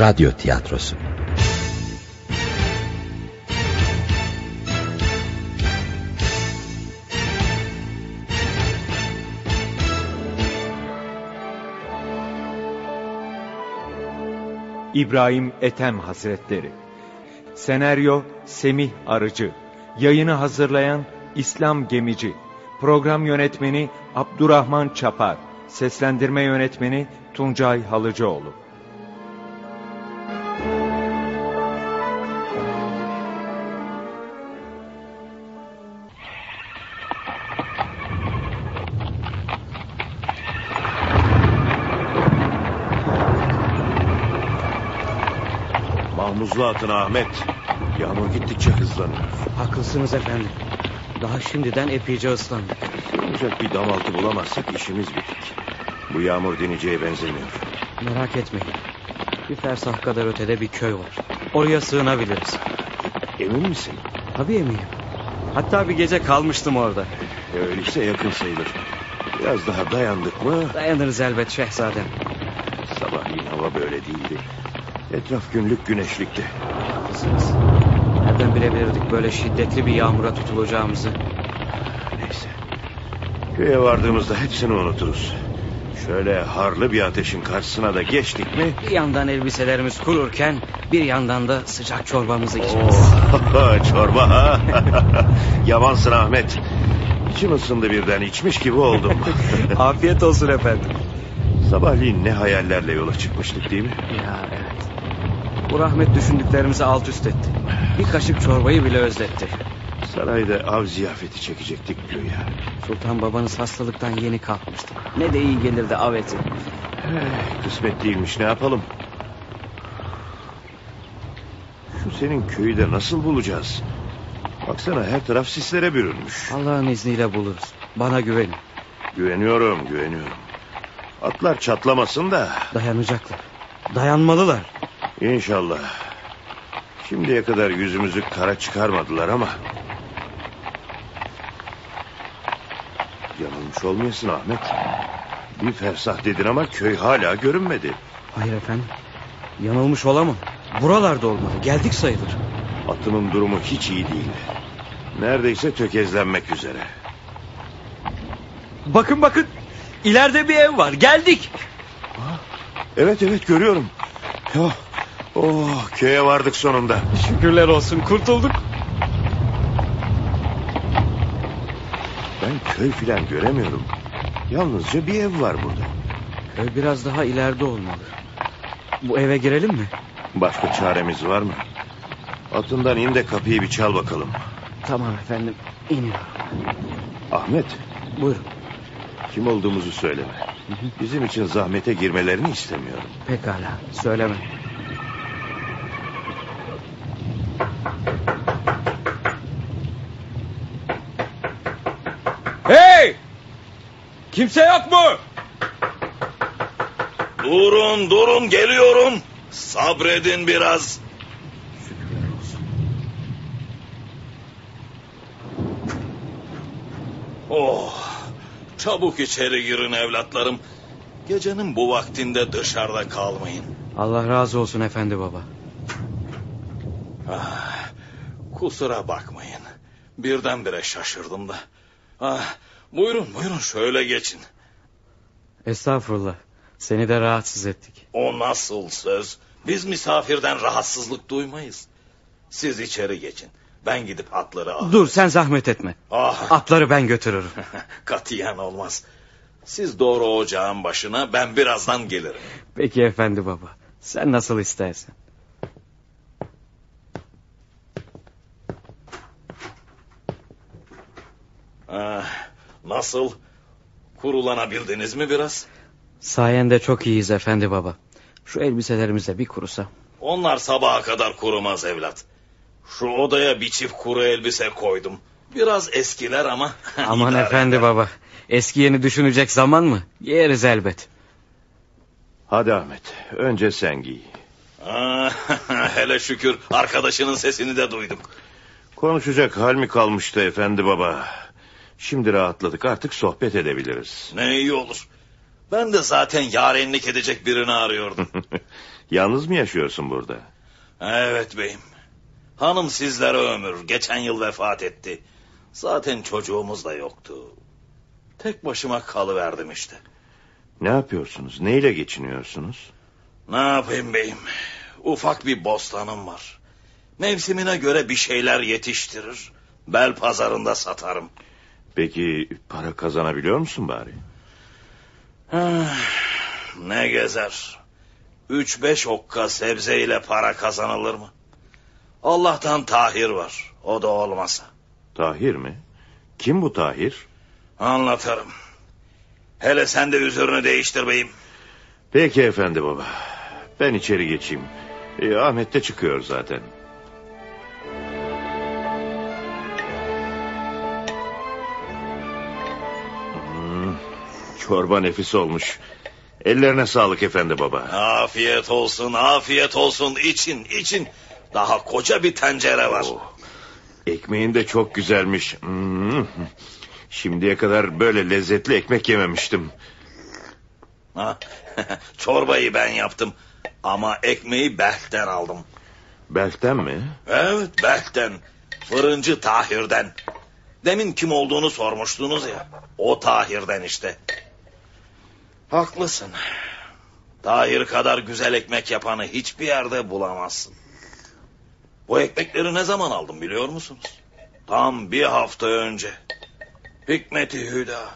radyo tiyatrosu. İbrahim Ethem Hazretleri. Senaryo Semih Arıcı. Yayını hazırlayan İslam Gemici. Program Yönetmeni Abdurrahman Çapar. Seslendirme Yönetmeni Tuncay Halıcıoğlu Mahmuzlu atın Ahmet. Yağmur gittikçe hızlanıyor. Haklısınız efendim. Daha şimdiden epeyce ıslandık. Ancak bir dam altı bulamazsak işimiz bitik. Bu yağmur dineceğe benzemiyor. Merak etmeyin. Bir fersah kadar ötede bir köy var. Oraya sığınabiliriz. Emin misin? Tabii eminim. Hatta bir gece kalmıştım orada. Öyleyse yakın sayılır. Biraz daha dayandık mı? Dayanırız elbet şehzadem. Sabahleyin hava böyle değildi. Etraf günlük güneşlikti. Haklısınız. Nereden bilebilirdik böyle şiddetli bir yağmura tutulacağımızı? Neyse. Köye vardığımızda hepsini unuturuz. Şöyle harlı bir ateşin karşısına da geçtik mi? Bir yandan elbiselerimiz kururken bir yandan da sıcak çorbamızı içeriz. Oh, çorba ha. Yavansın Ahmet. İçim ısındı birden içmiş gibi oldum. Afiyet olsun efendim. Sabahleyin ne hayallerle yola çıkmıştık değil mi? Ya. Bu rahmet düşündüklerimizi alt üst etti. Bir kaşık çorbayı bile özletti. Sarayda av ziyafeti çekecektik güya. Sultan babanız hastalıktan yeni kalkmıştı. Ne de iyi gelirdi av eti. Eh, Kısmet değilmiş ne yapalım? Şu senin köyü de nasıl bulacağız? Baksana her taraf sislere bürünmüş. Allah'ın izniyle buluruz. Bana güvenin. Güveniyorum güveniyorum. Atlar çatlamasın da Dayanacaklar. Dayanmalılar. İnşallah. Şimdiye kadar yüzümüzü kara çıkarmadılar ama... Yanılmış olmayasın Ahmet. Bir fersah dedin ama köy hala görünmedi. Hayır efendim. Yanılmış olamam. Buralarda olmalı. Geldik sayılır. Atımın durumu hiç iyi değil. Neredeyse tökezlenmek üzere. Bakın bakın. İleride bir ev var. Geldik. Evet evet görüyorum. Oh, oh köye vardık sonunda. Şükürler olsun. Kurtulduk. Ben köy filan göremiyorum. Yalnızca bir ev var burada. Köy biraz daha ileride olmalı. Bu eve girelim mi? Başka çaremiz var mı? Atından in de kapıyı bir çal bakalım. Tamam efendim. İniyorum. Ahmet Buyurun. kim olduğumuzu söyleme. Bizim için zahmete girmelerini istemiyorum. Pekala. Söyleme. Hey! Kimse yok mu? Durun durun geliyorum. Sabredin biraz. Oh, çabuk içeri girin evlatlarım. Gecenin bu vaktinde dışarıda kalmayın. Allah razı olsun efendi baba. Ah, kusura bakmayın. Birdenbire şaşırdım da. Ah, buyurun buyurun şöyle geçin. Estağfurullah. Seni de rahatsız ettik. O nasıl söz? Biz misafirden rahatsızlık duymayız. Siz içeri geçin. Ben gidip atları al. Dur sen zahmet etme. Ah, Atları ben götürürüm. katiyen olmaz. Siz doğru ocağın başına ben birazdan gelirim. Peki efendi baba. Sen nasıl istersen. Ah, nasıl? Kurulanabildiniz mi biraz? Sayende çok iyiyiz efendi baba. Şu elbiselerimize bir kurusa. Onlar sabaha kadar kurumaz evlat. Şu odaya bir çift kuru elbise koydum. Biraz eskiler ama... Aman efendi eder. baba. Eski yeni düşünecek zaman mı? Yeriz elbet. Hadi Ahmet önce sen giy. Ah, hele şükür arkadaşının sesini de duyduk. Konuşacak hal mi kalmıştı efendi baba? Şimdi rahatladık artık sohbet edebiliriz. Ne iyi olur. Ben de zaten yarenlik edecek birini arıyordum. Yalnız mı yaşıyorsun burada? Evet beyim. Hanım sizlere ömür. Geçen yıl vefat etti. Zaten çocuğumuz da yoktu. Tek başıma kalıverdim işte. Ne yapıyorsunuz? Neyle geçiniyorsunuz? Ne yapayım beyim? Ufak bir bostanım var. Mevsimine göre bir şeyler yetiştirir. Bel pazarında satarım. Peki para kazanabiliyor musun bari? Ah, ne gezer. Üç beş okka sebzeyle para kazanılır mı? Allah'tan Tahir var. O da olmasa. Tahir mi? Kim bu Tahir? Anlatırım. Hele sen de üzerine değiştir beyim. Peki efendi baba. Ben içeri geçeyim. E, Ahmet de çıkıyor zaten. Çorba nefis olmuş. Ellerine sağlık efendi baba. Afiyet olsun, afiyet olsun. İçin, için. Daha koca bir tencere var. Oh, ekmeğin de çok güzelmiş. Hmm. Şimdiye kadar böyle lezzetli ekmek yememiştim. Ha? Çorbayı ben yaptım. Ama ekmeği Belk'ten aldım. Belkten mi? Evet Belk'ten. Fırıncı Tahir'den. Demin kim olduğunu sormuştunuz ya. O Tahir'den işte. Haklısın. Tahir kadar güzel ekmek yapanı hiçbir yerde bulamazsın. Bu ekmekleri ne zaman aldım biliyor musunuz? Tam bir hafta önce. Hikmeti Hüda.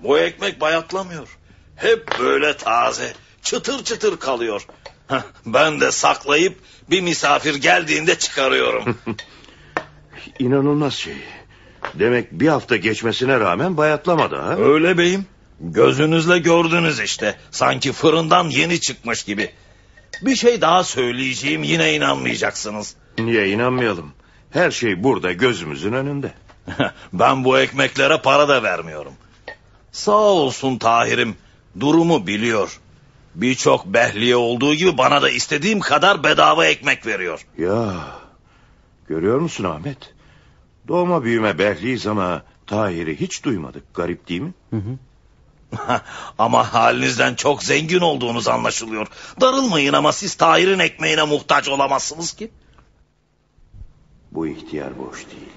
Bu ekmek bayatlamıyor. Hep böyle taze, çıtır çıtır kalıyor. Ben de saklayıp bir misafir geldiğinde çıkarıyorum. İnanılmaz şey. Demek bir hafta geçmesine rağmen bayatlamadı ha? Öyle beyim. Gözünüzle gördünüz işte. Sanki fırından yeni çıkmış gibi. Bir şey daha söyleyeceğim yine inanmayacaksınız. Niye inanmayalım? Her şey burada gözümüzün önünde. ben bu ekmeklere para da vermiyorum. Sağ olsun Tahir'im durumu biliyor. Birçok behliye olduğu gibi bana da istediğim kadar bedava ekmek veriyor. Ya görüyor musun Ahmet? Doğma büyüme behliyiz ama Tahir'i hiç duymadık. Garip değil mi? ama halinizden çok zengin olduğunuz anlaşılıyor. Darılmayın ama siz Tahir'in ekmeğine muhtaç olamazsınız ki. Bu ihtiyar boş değil.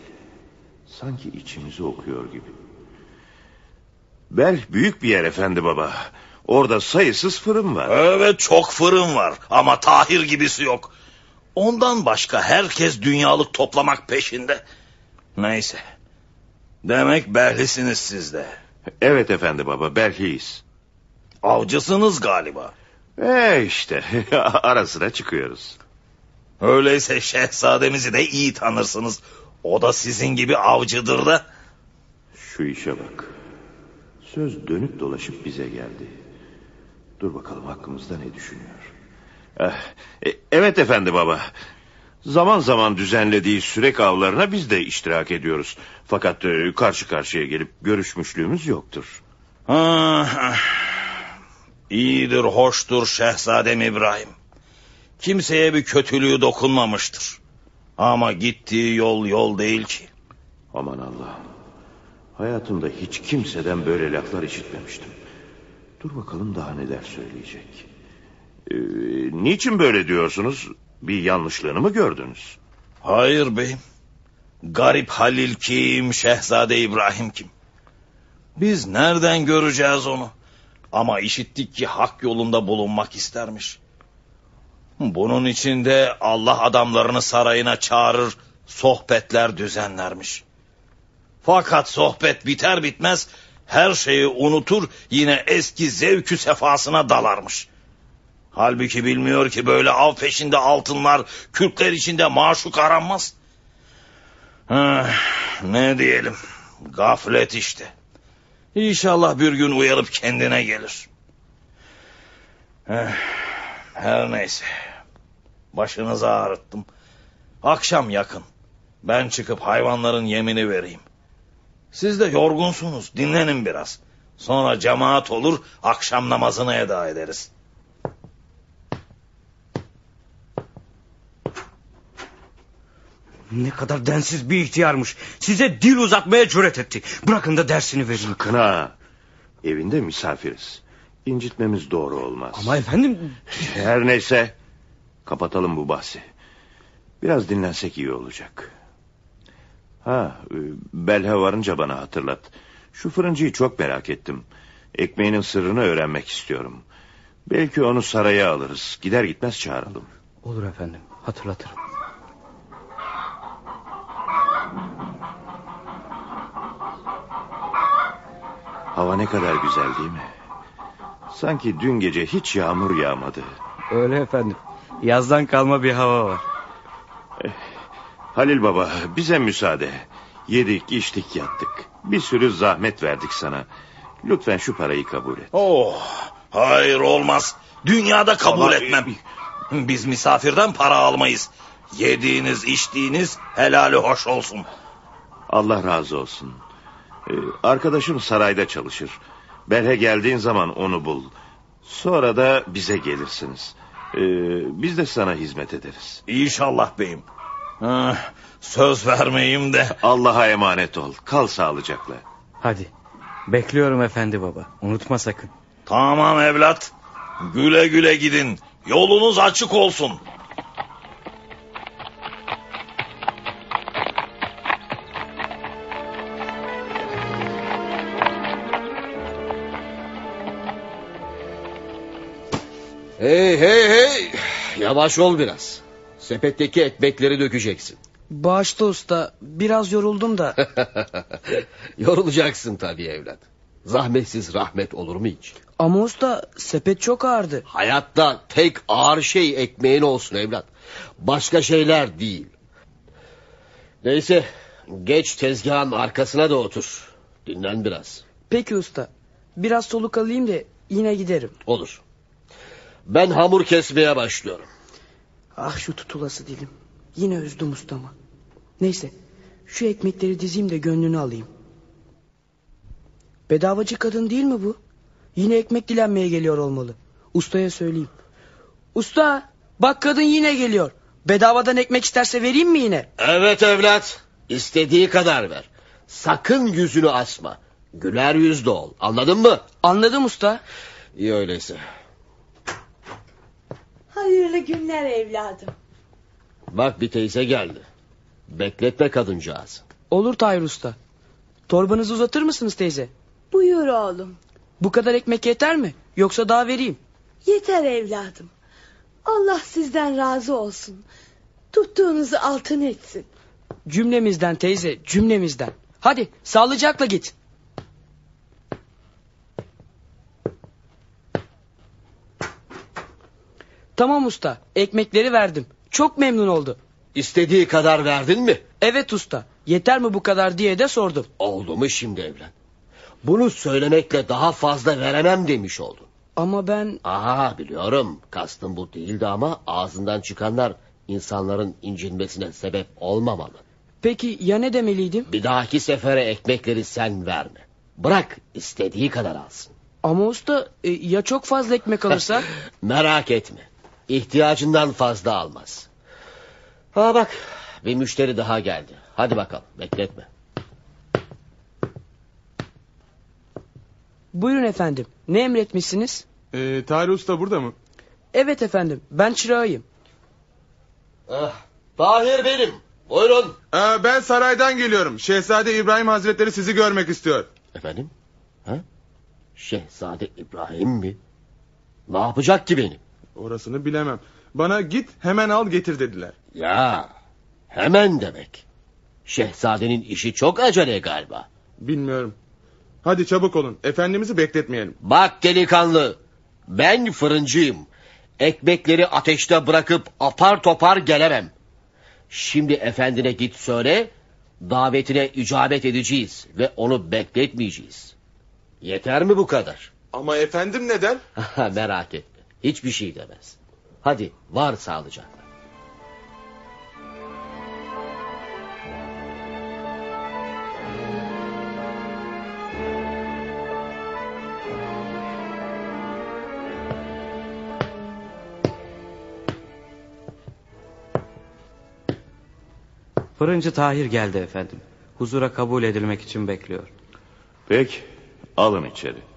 Sanki içimizi okuyor gibi. Bel büyük bir yer efendi baba. Orada sayısız fırın var. Evet çok fırın var ama Tahir gibisi yok. Ondan başka herkes dünyalık toplamak peşinde. Neyse. Demek Berlisiniz siz de. Evet efendi baba Belhiyiz. Avcısınız galiba. E işte ara sıra çıkıyoruz. Öyleyse şehzademizi de iyi tanırsınız. O da sizin gibi avcıdır da. Şu işe bak. Söz dönüp dolaşıp bize geldi. Dur bakalım hakkımızda ne düşünüyor. Eh, e, evet efendi baba. Zaman zaman düzenlediği sürek avlarına biz de iştirak ediyoruz. Fakat e, karşı karşıya gelip görüşmüşlüğümüz yoktur. Ah, İyidir, hoştur şehzadem İbrahim. Kimseye bir kötülüğü dokunmamıştır. Ama gittiği yol yol değil ki. Aman Allah'ım. Hayatımda hiç kimseden böyle laflar işitmemiştim. Dur bakalım daha neler söyleyecek. Ee, niçin böyle diyorsunuz? Bir yanlışlığını mı gördünüz? Hayır beyim. Garip Halil kim, Şehzade İbrahim kim? Biz nereden göreceğiz onu? Ama işittik ki hak yolunda bulunmak istermiş. Bunun için de Allah adamlarını sarayına çağırır, sohbetler düzenlermiş. Fakat sohbet biter bitmez her şeyi unutur yine eski zevkü sefasına dalarmış. Halbuki bilmiyor ki böyle av peşinde altınlar, kürkler içinde maşuk aranmaz. Ne diyelim, gaflet işte. İnşallah bir gün uyanıp kendine gelir. Eh, her neyse. Başınızı ağrıttım. Akşam yakın. Ben çıkıp hayvanların yemini vereyim. Siz de yorgunsunuz. Dinlenin biraz. Sonra cemaat olur, akşam namazını eda ederiz. Ne kadar densiz bir ihtiyarmış. Size dil uzatmaya cüret etti. Bırakın da dersini verin. Sakın ha. Evinde misafiriz. incitmemiz doğru olmaz. Ama efendim... Her neyse kapatalım bu bahsi. Biraz dinlensek iyi olacak. Ha, e, Belhe varınca bana hatırlat. Şu fırıncıyı çok merak ettim. Ekmeğinin sırrını öğrenmek istiyorum. Belki onu saraya alırız. Gider gitmez çağıralım. Olur efendim hatırlatırım. Hava ne kadar güzel değil mi? Sanki dün gece hiç yağmur yağmadı. Öyle efendim. Yazdan kalma bir hava var. Halil baba bize müsaade. Yedik içtik yattık. Bir sürü zahmet verdik sana. Lütfen şu parayı kabul et. Oh, hayır olmaz. Dünyada kabul Ama- etmem. Biz misafirden para almayız. Yediğiniz, içtiğiniz helali hoş olsun. Allah razı olsun. Ee, arkadaşım sarayda çalışır. Belhe geldiğin zaman onu bul. Sonra da bize gelirsiniz. Ee, biz de sana hizmet ederiz. İnşallah beyim. Ah, söz vermeyeyim de. Allah'a emanet ol. Kal sağlıcakla. Hadi. Bekliyorum efendi baba. Unutma sakın. Tamam evlat. Güle güle gidin. Yolunuz açık olsun. Hey hey hey. Yavaş ol biraz. Sepetteki ekmekleri dökeceksin. Bağışta usta biraz yoruldum da. Yorulacaksın tabii evlat. Zahmetsiz rahmet olur mu hiç? Ama usta sepet çok ağırdı. Hayatta tek ağır şey ekmeğin olsun evlat. Başka şeyler değil. Neyse geç tezgahın arkasına da otur. Dinlen biraz. Peki usta. Biraz soluk alayım da yine giderim. Olur. Ben hamur kesmeye başlıyorum. Ah şu tutulası dilim. Yine üzdüm ustamı. Neyse şu ekmekleri dizeyim de gönlünü alayım. Bedavacı kadın değil mi bu? Yine ekmek dilenmeye geliyor olmalı. Ustaya söyleyeyim. Usta bak kadın yine geliyor. Bedavadan ekmek isterse vereyim mi yine? Evet evlat. İstediği kadar ver. Sakın yüzünü asma. Güler yüzlü ol. Anladın mı? Anladım usta. İyi öyleyse. Hayırlı günler evladım. Bak bir teyze geldi. Bekletme kadıncağız. Olur Tahir usta. Torbanızı uzatır mısınız teyze? Buyur oğlum. Bu kadar ekmek yeter mi? Yoksa daha vereyim. Yeter evladım. Allah sizden razı olsun. Tuttuğunuzu altın etsin. Cümlemizden teyze cümlemizden. Hadi sağlıcakla git. Tamam usta ekmekleri verdim. Çok memnun oldu. İstediği kadar verdin mi? Evet usta yeter mi bu kadar diye de sordum. Oldu mu şimdi evlat? Bunu söylemekle daha fazla veremem demiş oldun. Ama ben Aha biliyorum. Kastım bu değildi ama ağzından çıkanlar insanların incinmesine sebep olmamalı. peki ya ne demeliydim? Bir dahaki sefere ekmekleri sen verme. Bırak istediği kadar alsın. Ama usta e, ya çok fazla ekmek alırsa? Merak etme. İhtiyacından fazla almaz. Ha bak bir müşteri daha geldi. Hadi bakalım bekletme. Buyurun efendim ne emretmişsiniz? Ee, Tahir Usta burada mı? Evet efendim ben çırağıyım. Ah, Tahir benim. Buyurun. Ee, ben saraydan geliyorum. Şehzade İbrahim Hazretleri sizi görmek istiyor. Efendim? Ha? Şehzade İbrahim mi? Ne yapacak ki benim? Orasını bilemem. Bana git hemen al getir dediler. Ya hemen demek. Şehzadenin işi çok acele galiba. Bilmiyorum. Hadi çabuk olun. Efendimiz'i bekletmeyelim. Bak delikanlı ben fırıncıyım. Ekmekleri ateşte bırakıp apar topar gelemem. Şimdi efendine git söyle davetine icabet edeceğiz ve onu bekletmeyeceğiz. Yeter mi bu kadar? Ama efendim neden? Merak etme. Hiçbir şey demez. Hadi var sağlıcakla. Fırıncı Tahir geldi efendim. Huzura kabul edilmek için bekliyor. Peki alın içeri.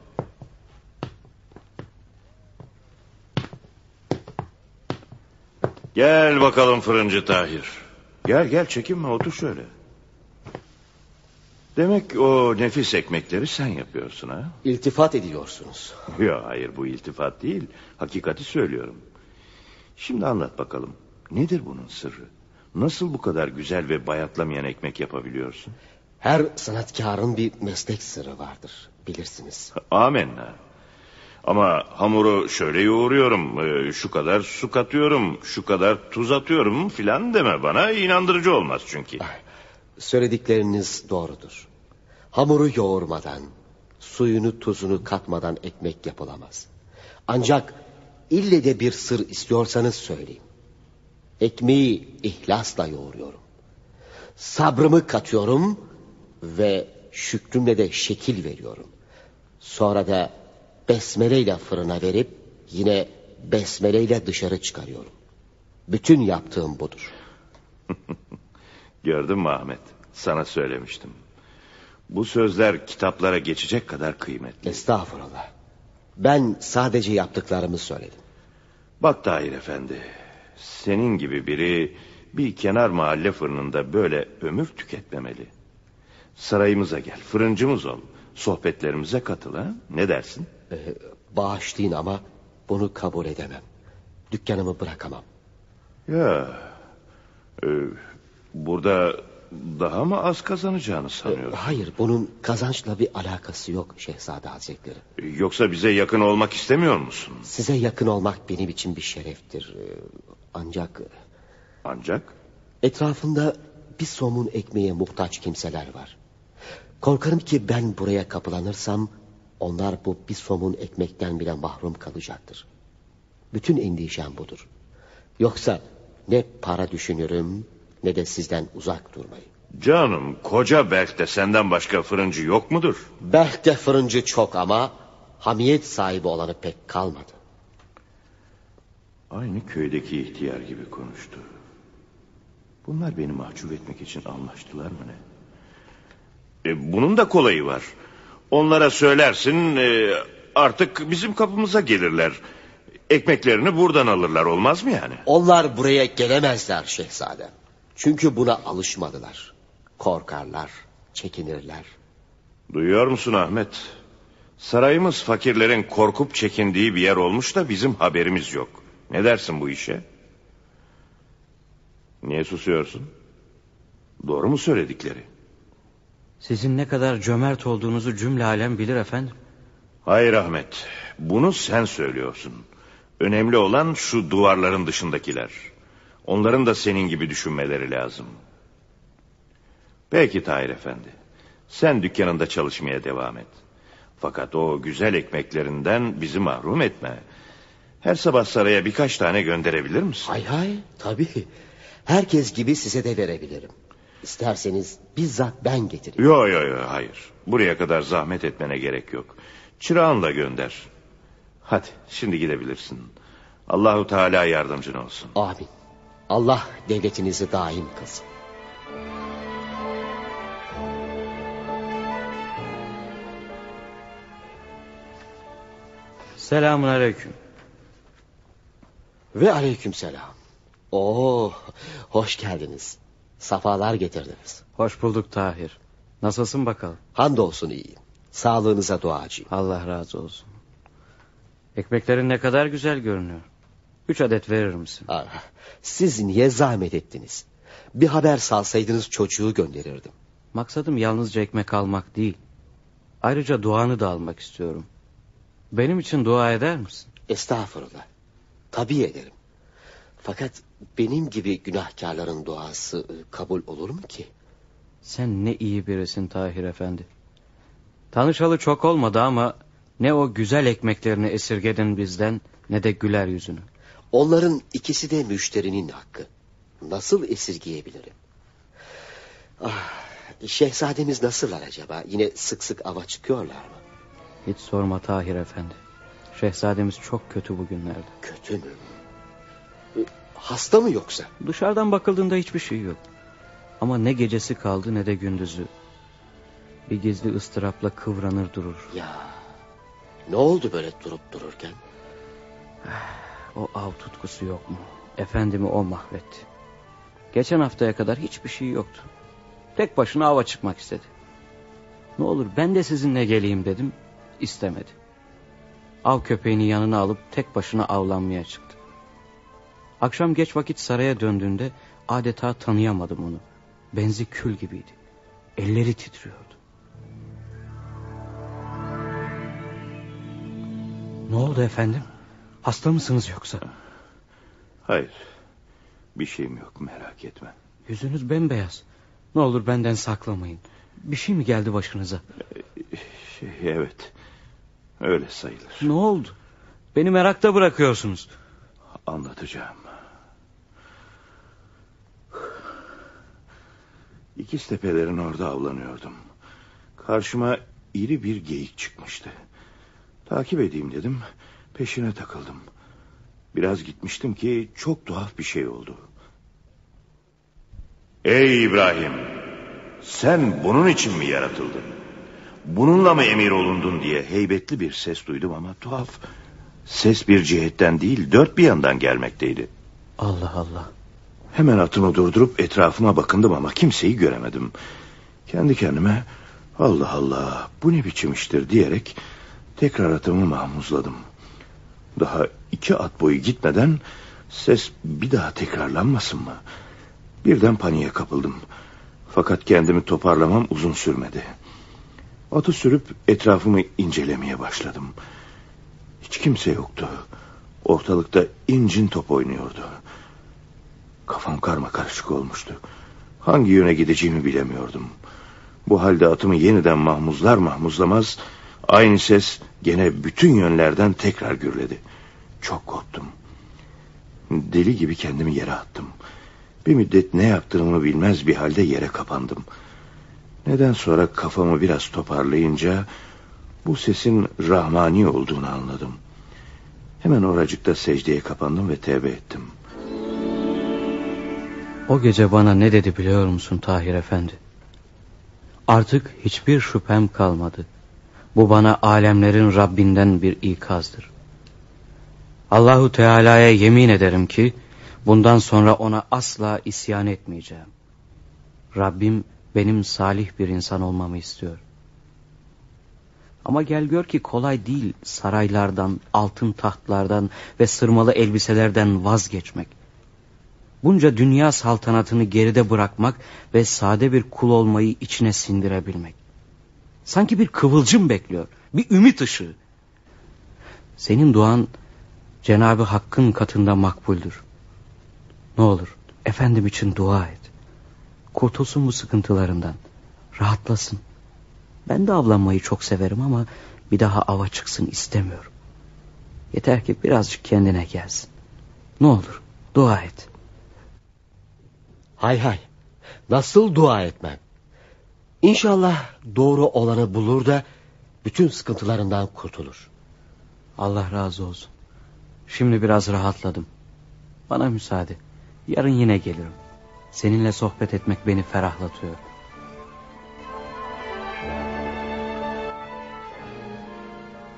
Gel bakalım fırıncı Tahir. Gel gel çekinme otur şöyle. Demek o nefis ekmekleri sen yapıyorsun ha? İltifat ediyorsunuz. Yok hayır bu iltifat değil. Hakikati söylüyorum. Şimdi anlat bakalım. Nedir bunun sırrı? Nasıl bu kadar güzel ve bayatlamayan ekmek yapabiliyorsun? Her sanatkarın bir meslek sırrı vardır. Bilirsiniz. Amenna. Ama hamuru şöyle yoğuruyorum, e, şu kadar su katıyorum, şu kadar tuz atıyorum filan deme bana. inandırıcı olmaz çünkü. Söyledikleriniz doğrudur. Hamuru yoğurmadan, suyunu tuzunu katmadan ekmek yapılamaz. Ancak ille de bir sır istiyorsanız söyleyeyim. Ekmeği ihlasla yoğuruyorum. Sabrımı katıyorum ve şükrümle de şekil veriyorum. Sonra da besmeleyle fırına verip yine besmeleyle dışarı çıkarıyorum. Bütün yaptığım budur. Gördün mü Ahmet? Sana söylemiştim. Bu sözler kitaplara geçecek kadar kıymetli. Estağfurullah. Ben sadece yaptıklarımı söyledim. Bak Tahir Efendi, senin gibi biri bir kenar mahalle fırınında böyle ömür tüketmemeli. Sarayımıza gel, fırıncımız ol. Sohbetlerimize katıl ha? Ne dersin? Ee, bağışlayın ama bunu kabul edemem. Dükkanımı bırakamam. Ya, e, burada daha mı az kazanacağını Ee, sanıyorsun? hayır bunun kazançla bir alakası yok Şehzade Hazretleri. Yoksa bize yakın olmak istemiyor musun? Size yakın olmak benim için bir şereftir. Ee, ancak Ancak etrafında bir somun ekmeğe muhtaç kimseler var. Korkarım ki ben buraya kapılanırsam onlar bu bir somun ekmekten bile mahrum kalacaktır. Bütün endişem budur. Yoksa ne para düşünürüm ne de sizden uzak durmayı. canım koca Berk'te senden başka fırıncı yok mudur? Belki de fırıncı çok ama hamiyet sahibi olanı pek kalmadı. Aynı köydeki ihtiyar gibi konuştu. Bunlar beni mahcup etmek için anlaştılar mı ne? E, bunun da kolayı var. Onlara söylersin e, artık bizim kapımıza gelirler. Ekmeklerini buradan alırlar olmaz mı yani? Onlar buraya gelemezler şehzadem. Çünkü buna alışmadılar. Korkarlar, çekinirler. Duyuyor musun Ahmet? Sarayımız fakirlerin korkup çekindiği bir yer olmuş da bizim haberimiz yok. Ne dersin bu işe? Niye susuyorsun? Doğru mu söyledikleri? Sizin ne kadar cömert olduğunuzu cümle alem bilir efendim. Hayır Ahmet, bunu sen söylüyorsun. Önemli olan şu duvarların dışındakiler. Onların da senin gibi düşünmeleri lazım. Peki Tahir Efendi. Sen dükkanında çalışmaya devam et. Fakat o güzel ekmeklerinden bizi mahrum etme. Her sabah saraya birkaç tane gönderebilir misin? Hay hay tabii. Herkes gibi size de verebilirim. İsterseniz bizzat ben getireyim. Yo yo yo hayır. Buraya kadar zahmet etmene gerek yok. Çırağınla gönder. Hadi şimdi gidebilirsin. Allahu Teala yardımcın olsun. Amin. Allah devletinizi daim kılsın. Selamun aleyküm. Ve aleykümselam. Oo, hoş geldiniz. Safalar getirdiniz. Hoş bulduk Tahir. Nasılsın bakalım? Hamdolsun iyiyim. Sağlığınıza duacıyım. Allah razı olsun. Ekmeklerin ne kadar güzel görünüyor. Üç adet verir misin? Ah, siz niye zahmet ettiniz? Bir haber salsaydınız çocuğu gönderirdim. Maksadım yalnızca ekmek almak değil. Ayrıca duanı da almak istiyorum. Benim için dua eder misin? Estağfurullah. Tabii ederim. Fakat benim gibi günahkarların duası e, kabul olur mu ki? Sen ne iyi birisin Tahir Efendi. Tanışalı çok olmadı ama ne o güzel ekmeklerini esirgedin bizden ne de güler yüzünü. Onların ikisi de müşterinin hakkı. Nasıl esirgeyebilirim? Ah, şehzademiz nasıllar acaba? Yine sık sık ava çıkıyorlar mı? Hiç sorma Tahir Efendi. Şehzademiz çok kötü bugünlerde. Kötü mü? Hasta mı yoksa? Dışarıdan bakıldığında hiçbir şey yok. Ama ne gecesi kaldı ne de gündüzü. Bir gizli ıstırapla kıvranır durur. Ya ne oldu böyle durup dururken? O av tutkusu yok mu? Efendimi o mahvetti. Geçen haftaya kadar hiçbir şey yoktu. Tek başına ava çıkmak istedi. Ne olur ben de sizinle geleyim dedim. istemedi. Av köpeğini yanına alıp tek başına avlanmaya çıktı. Akşam geç vakit saraya döndüğünde adeta tanıyamadım onu. Benzi kül gibiydi. Elleri titriyordu. Ne oldu efendim? Hasta mısınız yoksa? Hayır. Bir şeyim yok merak etme. Yüzünüz bembeyaz. Ne olur benden saklamayın. Bir şey mi geldi başınıza? Şey, evet. Öyle sayılır. Ne oldu? Beni merakta bırakıyorsunuz. Anlatacağım. İkiz tepelerin orada avlanıyordum. Karşıma iri bir geyik çıkmıştı. Takip edeyim dedim. Peşine takıldım. Biraz gitmiştim ki çok tuhaf bir şey oldu. Ey İbrahim! Sen bunun için mi yaratıldın? Bununla mı emir olundun diye heybetli bir ses duydum ama tuhaf. Ses bir cihetten değil dört bir yandan gelmekteydi. Allah Allah. Hemen atımı durdurup etrafıma bakındım ama kimseyi göremedim. Kendi kendime Allah Allah bu ne biçim iştir diyerek tekrar atımı mahmuzladım. Daha iki at boyu gitmeden ses bir daha tekrarlanmasın mı? Birden paniğe kapıldım. Fakat kendimi toparlamam uzun sürmedi. Atı sürüp etrafımı incelemeye başladım. Hiç kimse yoktu. Ortalıkta incin top oynuyordu. Kafam karma karışık olmuştu. Hangi yöne gideceğimi bilemiyordum. Bu halde atımı yeniden mahmuzlar mahmuzlamaz... ...aynı ses gene bütün yönlerden tekrar gürledi. Çok korktum. Deli gibi kendimi yere attım. Bir müddet ne yaptığımı bilmez bir halde yere kapandım. Neden sonra kafamı biraz toparlayınca... ...bu sesin rahmani olduğunu anladım. Hemen oracıkta secdeye kapandım ve tevbe ettim. O gece bana ne dedi biliyor musun Tahir Efendi? Artık hiçbir şüphem kalmadı. Bu bana alemlerin Rabbinden bir ikazdır. Allahu Teala'ya yemin ederim ki bundan sonra ona asla isyan etmeyeceğim. Rabbim benim salih bir insan olmamı istiyor. Ama gel gör ki kolay değil saraylardan, altın tahtlardan ve sırmalı elbiselerden vazgeçmek. Bunca dünya saltanatını geride bırakmak ve sade bir kul olmayı içine sindirebilmek. Sanki bir kıvılcım bekliyor, bir ümit ışığı. Senin duan Cenabı Hakk'ın katında makbuldür. Ne olur efendim için dua et. Kurtulsun bu sıkıntılarından. Rahatlasın. Ben de avlanmayı çok severim ama bir daha ava çıksın istemiyorum. Yeter ki birazcık kendine gelsin. Ne olur dua et. Hay hay. Nasıl dua etmem? İnşallah doğru olanı bulur da bütün sıkıntılarından kurtulur. Allah razı olsun. Şimdi biraz rahatladım. Bana müsaade. Yarın yine gelirim. Seninle sohbet etmek beni ferahlatıyor.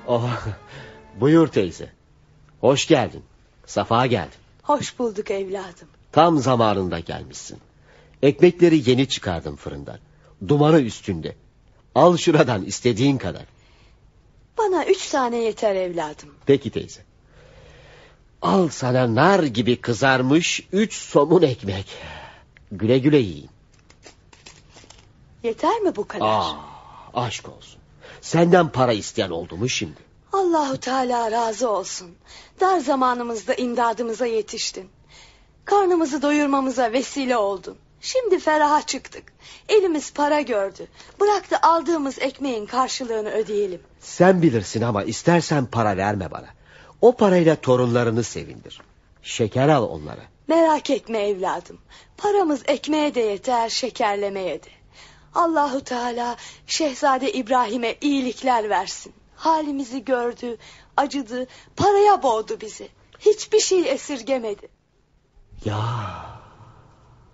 Oh, buyur teyze. Hoş geldin. Safa geldin. Hoş bulduk evladım. Tam zamanında gelmişsin. Ekmekleri yeni çıkardım fırından. Dumanı üstünde. Al şuradan istediğin kadar. Bana üç tane yeter evladım. Peki teyze. Al sana nar gibi kızarmış üç somun ekmek. Güle güle yiyin. Yeter mi bu kadar? Aa, aşk olsun. Senden para isteyen oldu mu şimdi? Allahu Teala razı olsun. Dar zamanımızda imdadımıza yetiştin. Karnımızı doyurmamıza vesile oldun. Şimdi feraha çıktık. Elimiz para gördü. Bırak da aldığımız ekmeğin karşılığını ödeyelim. Sen bilirsin ama istersen para verme bana. O parayla torunlarını sevindir. Şeker al onlara. Merak etme evladım. Paramız ekmeğe de yeter, şekerlemeye de. Allahu Teala Şehzade İbrahim'e iyilikler versin. Halimizi gördü, acıdı, paraya boğdu bizi. Hiçbir şey esirgemedi. Ya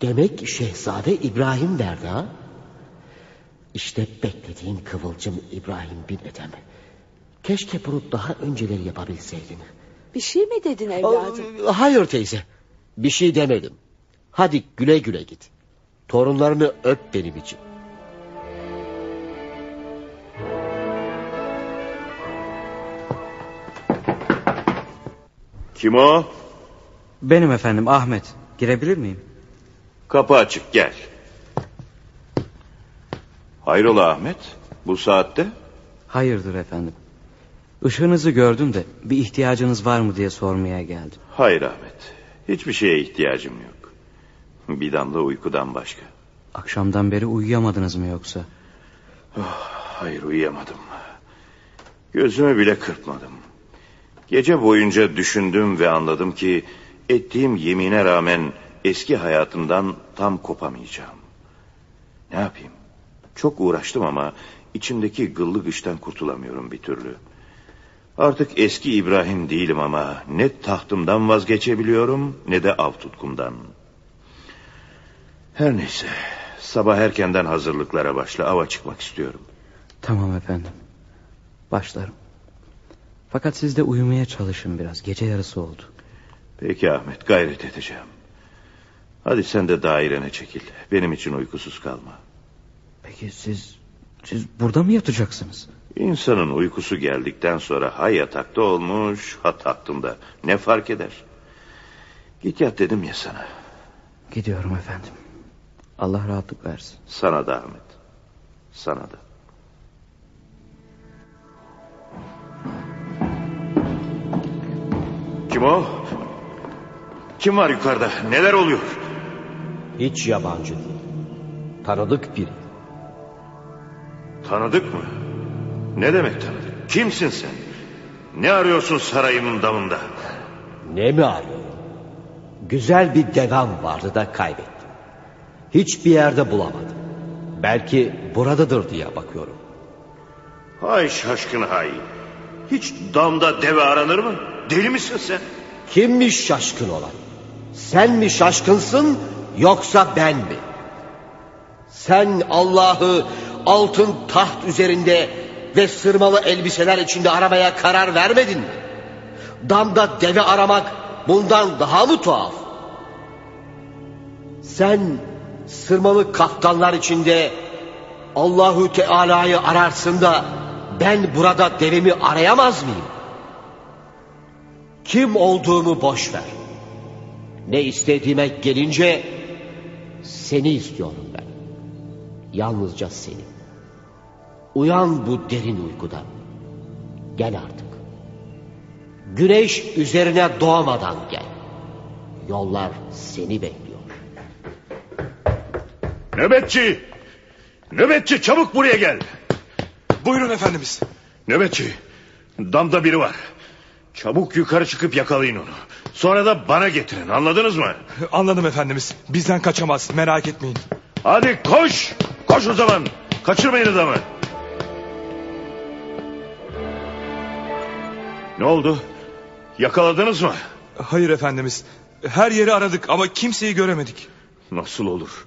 demek Şehzade İbrahim derdi ha? İşte beklediğin kıvılcım İbrahim bin Ethem. Keşke bunu daha önceleri yapabilseydin. Bir şey mi dedin evladım? Hayır teyze. Bir şey demedim. Hadi güle güle git. Torunlarını öp benim için. Kim o? Benim efendim Ahmet. Girebilir miyim? Kapı açık gel. Hayrola Ahmet? Bu saatte? Hayırdır efendim. Işığınızı gördüm de bir ihtiyacınız var mı diye sormaya geldim. Hayır Ahmet. Hiçbir şeye ihtiyacım yok. Bir damla uykudan başka. Akşamdan beri uyuyamadınız mı yoksa? Hayır uyuyamadım. Gözümü bile kırpmadım. Gece boyunca düşündüm ve anladım ki ettiğim yemine rağmen eski hayatımdan tam kopamayacağım. Ne yapayım? Çok uğraştım ama içimdeki gıllı güçten kurtulamıyorum bir türlü. Artık eski İbrahim değilim ama ne tahtımdan vazgeçebiliyorum ne de av tutkumdan. Her neyse sabah erkenden hazırlıklara başla ava çıkmak istiyorum. Tamam efendim. Başlarım. Fakat siz de uyumaya çalışın biraz. Gece yarısı oldu. Peki Ahmet gayret edeceğim. Hadi sen de dairene çekil. Benim için uykusuz kalma. Peki siz siz burada mı yatacaksınız? İnsanın uykusu geldikten sonra ha yatakta olmuş ha tahtında. Ne fark eder? Git yat dedim ya sana. Gidiyorum efendim. Allah rahatlık versin. Sana da Ahmet. Sana da. Kim o? Kim var yukarıda? Neler oluyor? Hiç yabancı değil. Tanıdık biri. Tanıdık mı? Ne demek tanıdık? Kimsin sen? Ne arıyorsun sarayımın damında? Ne mi arıyorum? Güzel bir devam vardı da kaybettim. Hiçbir yerde bulamadım. Belki buradadır diye bakıyorum. Hay şaşkın hay. Hiç damda deve aranır mı? Deli misin sen? Kimmiş şaşkın olan? Sen mi şaşkınsın yoksa ben mi? Sen Allah'ı altın taht üzerinde ve sırmalı elbiseler içinde aramaya karar vermedin mi? Damda deve aramak bundan daha mı tuhaf? Sen sırmalı kaftanlar içinde Allahü Teala'yı ararsın da ben burada devemi arayamaz mıyım? Kim olduğumu boş ver. Ne istediğime gelince seni istiyorum ben. Yalnızca seni. Uyan bu derin uykudan. Gel artık. Güneş üzerine doğmadan gel. Yollar seni bekliyor. Nöbetçi! Nöbetçi çabuk buraya gel. Buyurun efendimiz. Nöbetçi, damda biri var. Çabuk yukarı çıkıp yakalayın onu. Sonra da bana getirin anladınız mı? Anladım efendimiz. Bizden kaçamaz merak etmeyin. Hadi koş. Koş o zaman. Kaçırmayın adamı. Ne oldu? Yakaladınız mı? Hayır efendimiz. Her yeri aradık ama kimseyi göremedik. Nasıl olur?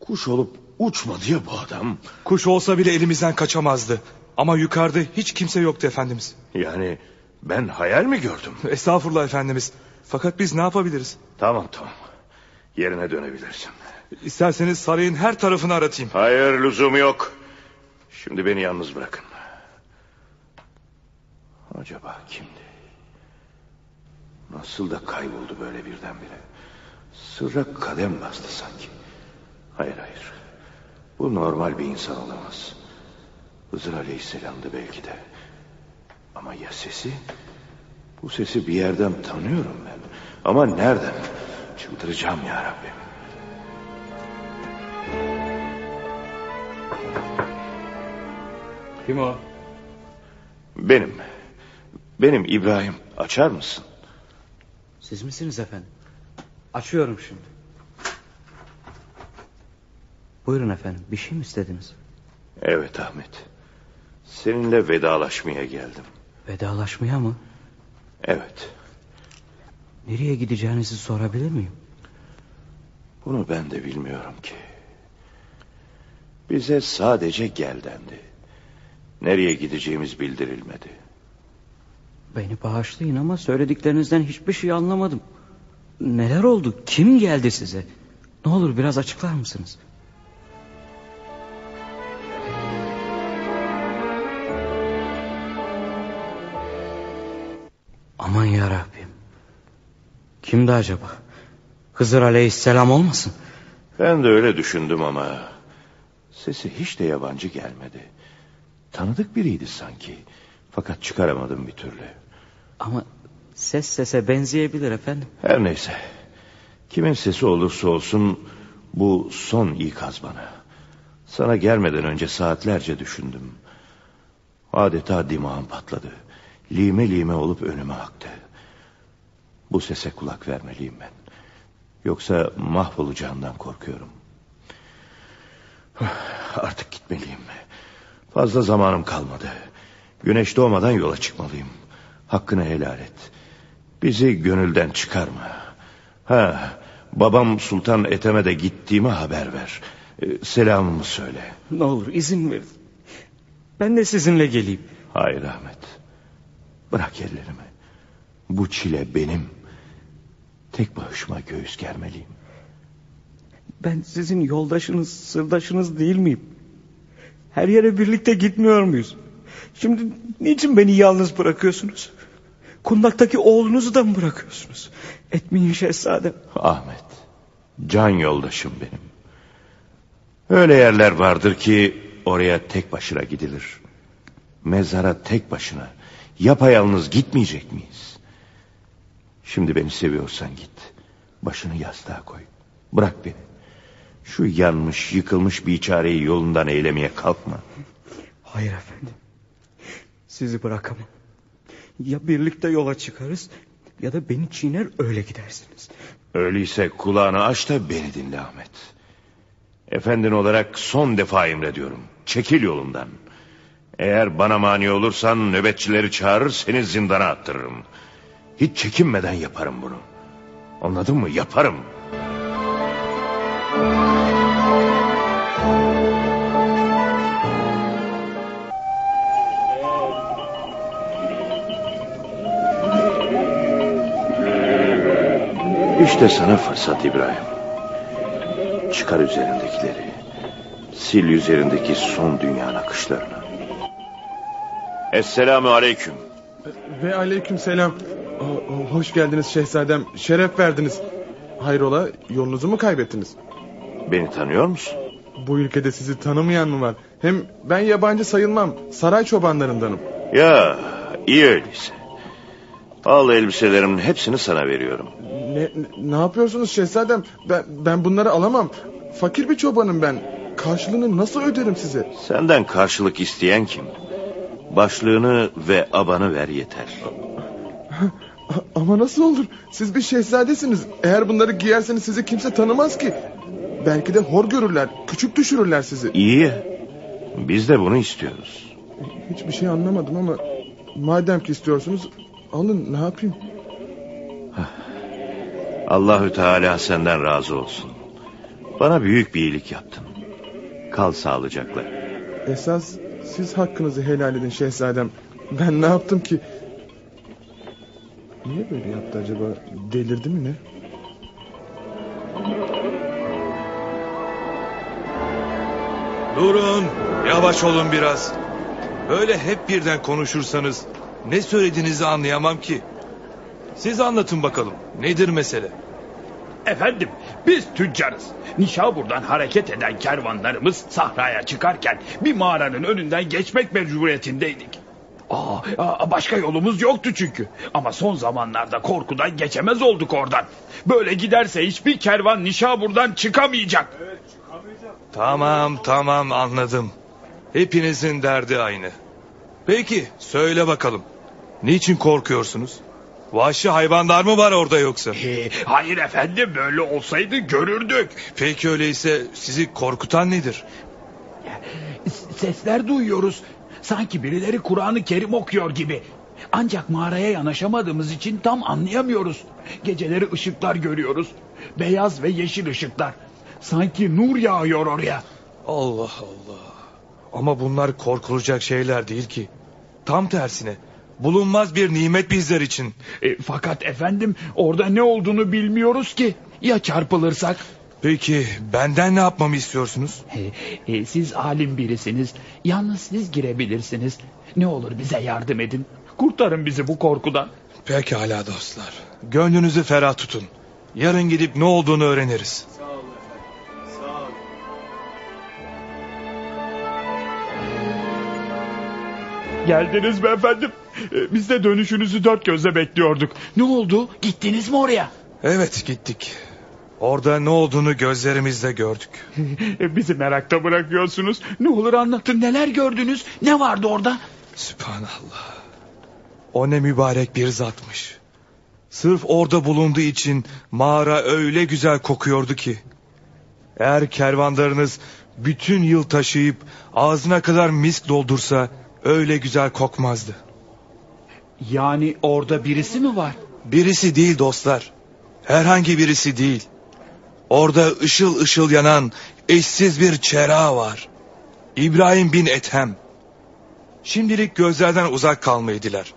Kuş olup uçmadı ya bu adam. Kuş olsa bile elimizden kaçamazdı. Ama yukarıda hiç kimse yoktu efendimiz. Yani ben hayal mi gördüm? Estağfurullah efendimiz. Fakat biz ne yapabiliriz? Tamam tamam. Yerine dönebilirsin. İsterseniz sarayın her tarafını aratayım. Hayır lüzumu yok. Şimdi beni yalnız bırakın. Acaba kimdi? Nasıl da kayboldu böyle birdenbire? Sırra kadem bastı sanki. Hayır hayır. Bu normal bir insan olamaz. Hızır Aleyhisselam'dı belki de. Ama ya sesi? Bu sesi bir yerden tanıyorum ben. Ama nereden? Çıldıracağım ya Rabbim. Kim o? Benim. Benim İbrahim. Açar mısın? Siz misiniz efendim? Açıyorum şimdi. Buyurun efendim bir şey mi istediniz? Evet Ahmet. Seninle vedalaşmaya geldim. Vedalaşmaya mı? Evet. Nereye gideceğinizi sorabilir miyim? Bunu ben de bilmiyorum ki. Bize sadece gel dendi. Nereye gideceğimiz bildirilmedi. Beni bağışlayın ama söylediklerinizden hiçbir şey anlamadım. Neler oldu? Kim geldi size? Ne olur biraz açıklar mısınız? Aman ya Rabbim. Kimdi acaba? Hızır Aleyhisselam olmasın? Ben de öyle düşündüm ama sesi hiç de yabancı gelmedi. Tanıdık biriydi sanki. Fakat çıkaramadım bir türlü. Ama ses sese benzeyebilir efendim. Her neyse. Kimin sesi olursa olsun bu son ikaz bana. Sana gelmeden önce saatlerce düşündüm. Adeta dimağım patladı. Lime lime olup önüme aktı. Bu sese kulak vermeliyim ben. Yoksa mahvolacağımdan korkuyorum. Artık gitmeliyim. Fazla zamanım kalmadı. Güneş doğmadan yola çıkmalıyım. Hakkını helal et. Bizi gönülden çıkarma. Ha, babam Sultan Ethem'e de gittiğimi haber ver. Ee, Selamımı söyle. Ne olur izin verin. Ben de sizinle geleyim. Hayır Ahmet. Bırak ellerimi. Bu çile benim. Tek başıma göğüs germeliyim. Ben sizin yoldaşınız, sırdaşınız değil miyim? Her yere birlikte gitmiyor muyuz? Şimdi niçin beni yalnız bırakıyorsunuz? Kundaktaki oğlunuzu da mı bırakıyorsunuz? Etmeyin şehzadem. Ahmet. Can yoldaşım benim. Öyle yerler vardır ki oraya tek başına gidilir. Mezara tek başına yapayalnız gitmeyecek miyiz? Şimdi beni seviyorsan git. Başını yastığa koy. Bırak beni. Şu yanmış, yıkılmış bir çareyi yolundan eylemeye kalkma. Hayır efendim. Sizi bırakamam. Ya birlikte yola çıkarız ya da beni çiğner öyle gidersiniz. Öyleyse kulağını aç da beni dinle Ahmet. Efendin olarak son defa emrediyorum. Çekil yolumdan. Eğer bana mani olursan nöbetçileri çağırır seni zindana attırırım. Hiç çekinmeden yaparım bunu. Anladın mı? Yaparım. İşte sana fırsat İbrahim. Çıkar üzerindekileri. Sil üzerindeki son dünya nakışlarını. Esselamu aleyküm. Ve aleyküm selam. Hoş geldiniz şehzadem. Şeref verdiniz. Hayrola yolunuzu mu kaybettiniz? Beni tanıyor musun? Bu ülkede sizi tanımayan mı var? Hem ben yabancı sayılmam. Saray çobanlarındanım. Ya iyi öyleyse. Al elbiselerimin hepsini sana veriyorum. Ne, ne yapıyorsunuz şehzadem? Ben, ben bunları alamam. Fakir bir çobanım ben. Karşılığını nasıl öderim size? Senden karşılık isteyen kim? Başlığını ve abanı ver yeter. Ama nasıl olur? Siz bir şehzadesiniz. Eğer bunları giyerseniz sizi kimse tanımaz ki. Belki de hor görürler, küçük düşürürler sizi. İyi. Biz de bunu istiyoruz. Hiçbir şey anlamadım ama madem ki istiyorsunuz alın ne yapayım? Allahü Teala senden razı olsun. Bana büyük bir iyilik yaptın. Kal sağlıcakla. Esas siz hakkınızı helal edin şehzadem. Ben ne yaptım ki? Niye böyle yaptı acaba? Delirdi mi ne? Durun, yavaş olun biraz. Böyle hep birden konuşursanız ne söylediğinizi anlayamam ki. Siz anlatın bakalım. Nedir mesele? Efendim biz tüccarız. Nişabur'dan hareket eden kervanlarımız sahraya çıkarken bir mağaranın önünden geçmek mecburiyetindeydik. Aa, aa, başka yolumuz yoktu çünkü. Ama son zamanlarda korkudan geçemez olduk oradan. Böyle giderse hiçbir kervan Nişabur'dan çıkamayacak. Tamam tamam anladım. Hepinizin derdi aynı. Peki söyle bakalım. Niçin korkuyorsunuz? Vahşi hayvanlar mı var orada yoksa? Ee, hayır efendim böyle olsaydı görürdük. Peki öyleyse sizi korkutan nedir? Sesler duyuyoruz. Sanki birileri Kur'an-ı Kerim okuyor gibi. Ancak mağaraya yanaşamadığımız için tam anlayamıyoruz. Geceleri ışıklar görüyoruz. Beyaz ve yeşil ışıklar. Sanki nur yağıyor oraya. Allah Allah. Ama bunlar korkulacak şeyler değil ki. Tam tersine bulunmaz bir nimet bizler için. E, fakat efendim orada ne olduğunu bilmiyoruz ki. Ya çarpılırsak? Peki benden ne yapmamı istiyorsunuz? E, e, siz alim birisiniz. Yalnız siz girebilirsiniz. Ne olur bize yardım edin. Kurtarın bizi bu korkudan. Pekala dostlar. Gönlünüzü ferah tutun. Yarın gidip ne olduğunu öğreniriz. Geldiniz mi efendim? E, Biz de dönüşünüzü dört gözle bekliyorduk. Ne oldu? Gittiniz mi oraya? Evet gittik. Orada ne olduğunu gözlerimizle gördük. E, Bizi merakta bırakıyorsunuz. Ne olur anlatın neler gördünüz? Ne vardı orada? Sübhanallah. O ne mübarek bir zatmış. Sırf orada bulunduğu için mağara öyle güzel kokuyordu ki. Eğer kervanlarınız bütün yıl taşıyıp ağzına kadar misk doldursa öyle güzel kokmazdı. Yani orada birisi mi var? Birisi değil dostlar. Herhangi birisi değil. Orada ışıl ışıl yanan eşsiz bir çera var. İbrahim bin Ethem. Şimdilik gözlerden uzak kalmayı diler.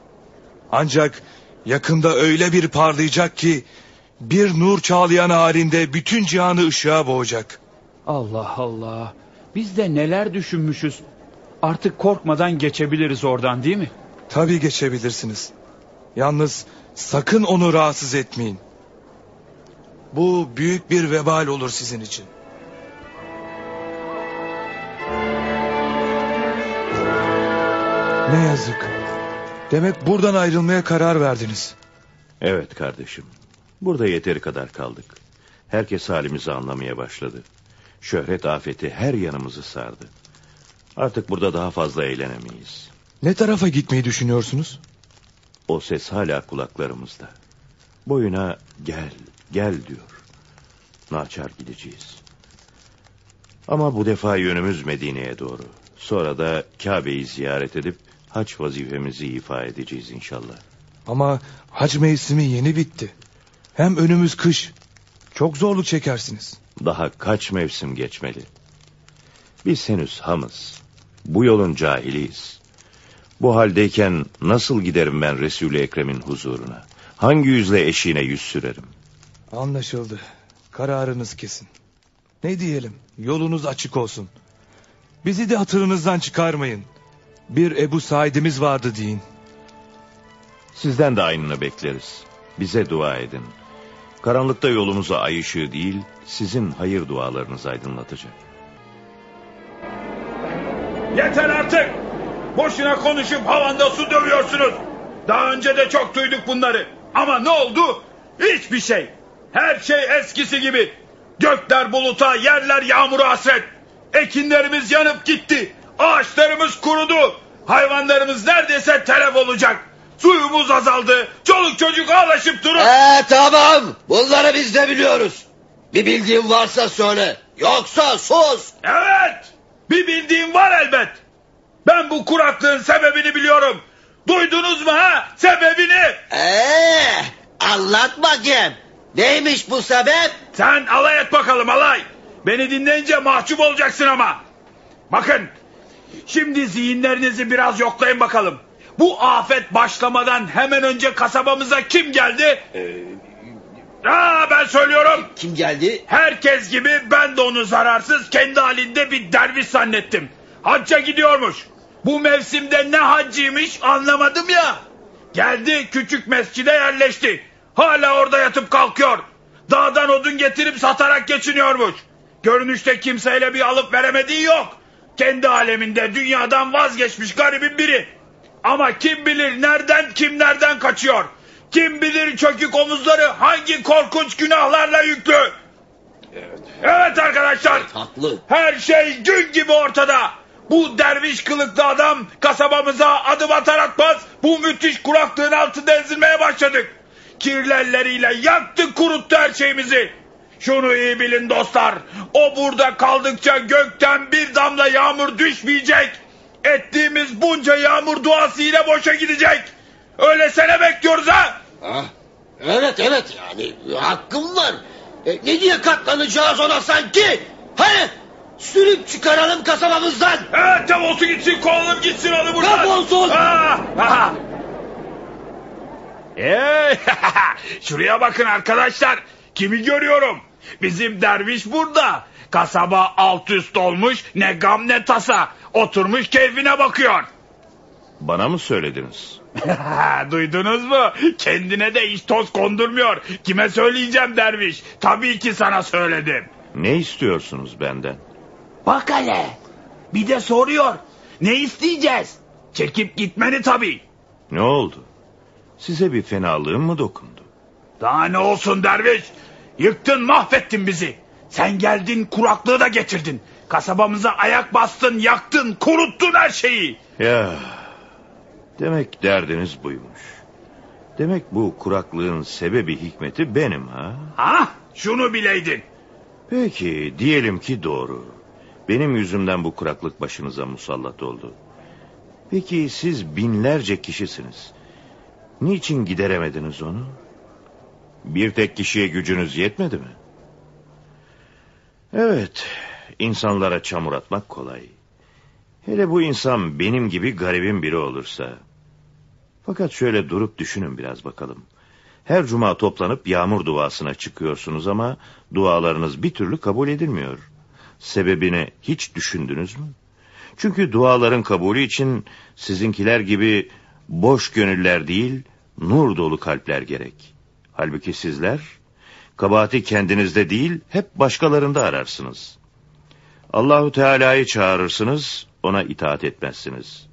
Ancak yakında öyle bir parlayacak ki bir nur çağlayan halinde bütün cihanı ışığa boğacak. Allah Allah. Biz de neler düşünmüşüz. Artık korkmadan geçebiliriz oradan değil mi? Tabii geçebilirsiniz. Yalnız sakın onu rahatsız etmeyin. Bu büyük bir vebal olur sizin için. Ne yazık. Demek buradan ayrılmaya karar verdiniz. Evet kardeşim. Burada yeteri kadar kaldık. Herkes halimizi anlamaya başladı. Şöhret afeti her yanımızı sardı. Artık burada daha fazla eğlenemeyiz. Ne tarafa gitmeyi düşünüyorsunuz? O ses hala kulaklarımızda. Boyuna gel, gel diyor. Naçar gideceğiz. Ama bu defa yönümüz Medine'ye doğru. Sonra da Kabe'yi ziyaret edip haç vazifemizi ifa edeceğiz inşallah. Ama hac mevsimi yeni bitti. Hem önümüz kış. Çok zorluk çekersiniz. Daha kaç mevsim geçmeli? Biz henüz hamız. Bu yolun cahiliyiz. Bu haldeyken nasıl giderim ben Resul-i Ekrem'in huzuruna? Hangi yüzle eşiğine yüz sürerim? Anlaşıldı. Kararınız kesin. Ne diyelim? Yolunuz açık olsun. Bizi de hatırınızdan çıkarmayın. Bir Ebu Said'imiz vardı deyin. Sizden de aynını bekleriz. Bize dua edin. Karanlıkta yolumuza ay ışığı değil, sizin hayır dualarınız aydınlatacak. Yeter artık. Boşuna konuşup havanda su dövüyorsunuz. Daha önce de çok duyduk bunları. Ama ne oldu? Hiçbir şey. Her şey eskisi gibi. Gökler buluta, yerler yağmura hasret. Ekinlerimiz yanıp gitti. Ağaçlarımız kurudu. Hayvanlarımız neredeyse telef olacak. Suyumuz azaldı. Çoluk çocuk ağlaşıp durur. Ee, tamam bunları biz de biliyoruz. Bir bildiğin varsa söyle. Yoksa sus. Evet. Bir bildiğim var elbet. Ben bu kuraklığın sebebini biliyorum. Duydunuz mu ha? Sebebini. Ee, anlat bakayım. Neymiş bu sebep? Sen alay et bakalım alay. Beni dinleyince mahcup olacaksın ama. Bakın. Şimdi zihinlerinizi biraz yoklayın bakalım. Bu afet başlamadan hemen önce kasabamıza kim geldi? Aa, ben söylüyorum. Kim geldi? Herkes gibi ben de onu zararsız kendi halinde bir derviş zannettim. Hacca gidiyormuş. Bu mevsimde ne haccıymış anlamadım ya. Geldi küçük mescide yerleşti. Hala orada yatıp kalkıyor. Dağdan odun getirip satarak geçiniyormuş. Görünüşte kimseyle bir alıp veremediği yok. Kendi aleminde dünyadan vazgeçmiş garibin biri. Ama kim bilir nereden kimlerden kaçıyor. Kim bilir çökük omuzları hangi korkunç günahlarla yüklü. Evet arkadaşlar. Haklı. Her şey gün gibi ortada. Bu derviş kılıklı adam kasabamıza adım atar atmaz bu müthiş kuraklığın altında ezilmeye başladık. Kirli elleriyle yaktı kuruttu her şeyimizi. Şunu iyi bilin dostlar. O burada kaldıkça gökten bir damla yağmur düşmeyecek. Ettiğimiz bunca yağmur duası yine boşa gidecek. Öylesene bekliyoruz ha. Ha? Evet evet yani hakkım var. E, ne diye katlanacağız ona sanki? He? Sürüp çıkaralım kasabamızdan. Evet defolsun gitsin kovalım gitsin onu buradan. Defolsun. Ha, ha. Hey, şuraya bakın arkadaşlar. Kimi görüyorum? Bizim derviş burada. Kasaba alt üst olmuş ne gam ne tasa. Oturmuş keyfine bakıyor. Bana mı söylediniz? Duydunuz mu? Kendine de hiç toz kondurmuyor. Kime söyleyeceğim derviş? Tabii ki sana söyledim. Ne istiyorsunuz benden? Bak hele. Bir de soruyor. Ne isteyeceğiz? Çekip gitmeni tabii. Ne oldu? Size bir fenalığım mı dokundu? Daha ne olsun derviş? Yıktın mahvettin bizi. Sen geldin kuraklığı da getirdin. Kasabamıza ayak bastın, yaktın, kuruttun her şeyi. Ya demek derdiniz buymuş. Demek bu kuraklığın sebebi hikmeti benim ha? Ha? Şunu bileydin. Peki diyelim ki doğru. Benim yüzümden bu kuraklık başınıza musallat oldu. Peki siz binlerce kişisiniz. Niçin gideremediniz onu? Bir tek kişiye gücünüz yetmedi mi? Evet, insanlara çamur atmak kolay. Hele bu insan benim gibi garibin biri olursa. Fakat şöyle durup düşünün biraz bakalım. Her cuma toplanıp yağmur duasına çıkıyorsunuz ama dualarınız bir türlü kabul edilmiyor. Sebebini hiç düşündünüz mü? Çünkü duaların kabulü için sizinkiler gibi boş gönüller değil, nur dolu kalpler gerek. Halbuki sizler kabahati kendinizde değil, hep başkalarında ararsınız. Allahu Teala'yı çağırırsınız, ona itaat etmezsiniz.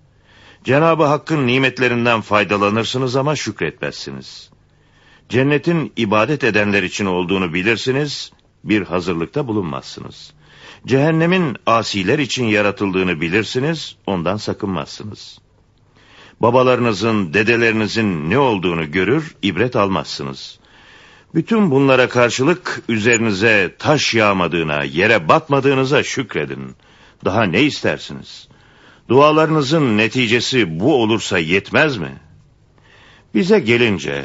Cenabı Hakk'ın nimetlerinden faydalanırsınız ama şükretmezsiniz. Cennetin ibadet edenler için olduğunu bilirsiniz, bir hazırlıkta bulunmazsınız. Cehennemin asiler için yaratıldığını bilirsiniz, ondan sakınmazsınız. Babalarınızın, dedelerinizin ne olduğunu görür, ibret almazsınız. Bütün bunlara karşılık üzerinize taş yağmadığına, yere batmadığınıza şükredin. Daha ne istersiniz? Dualarınızın neticesi bu olursa yetmez mi? Bize gelince,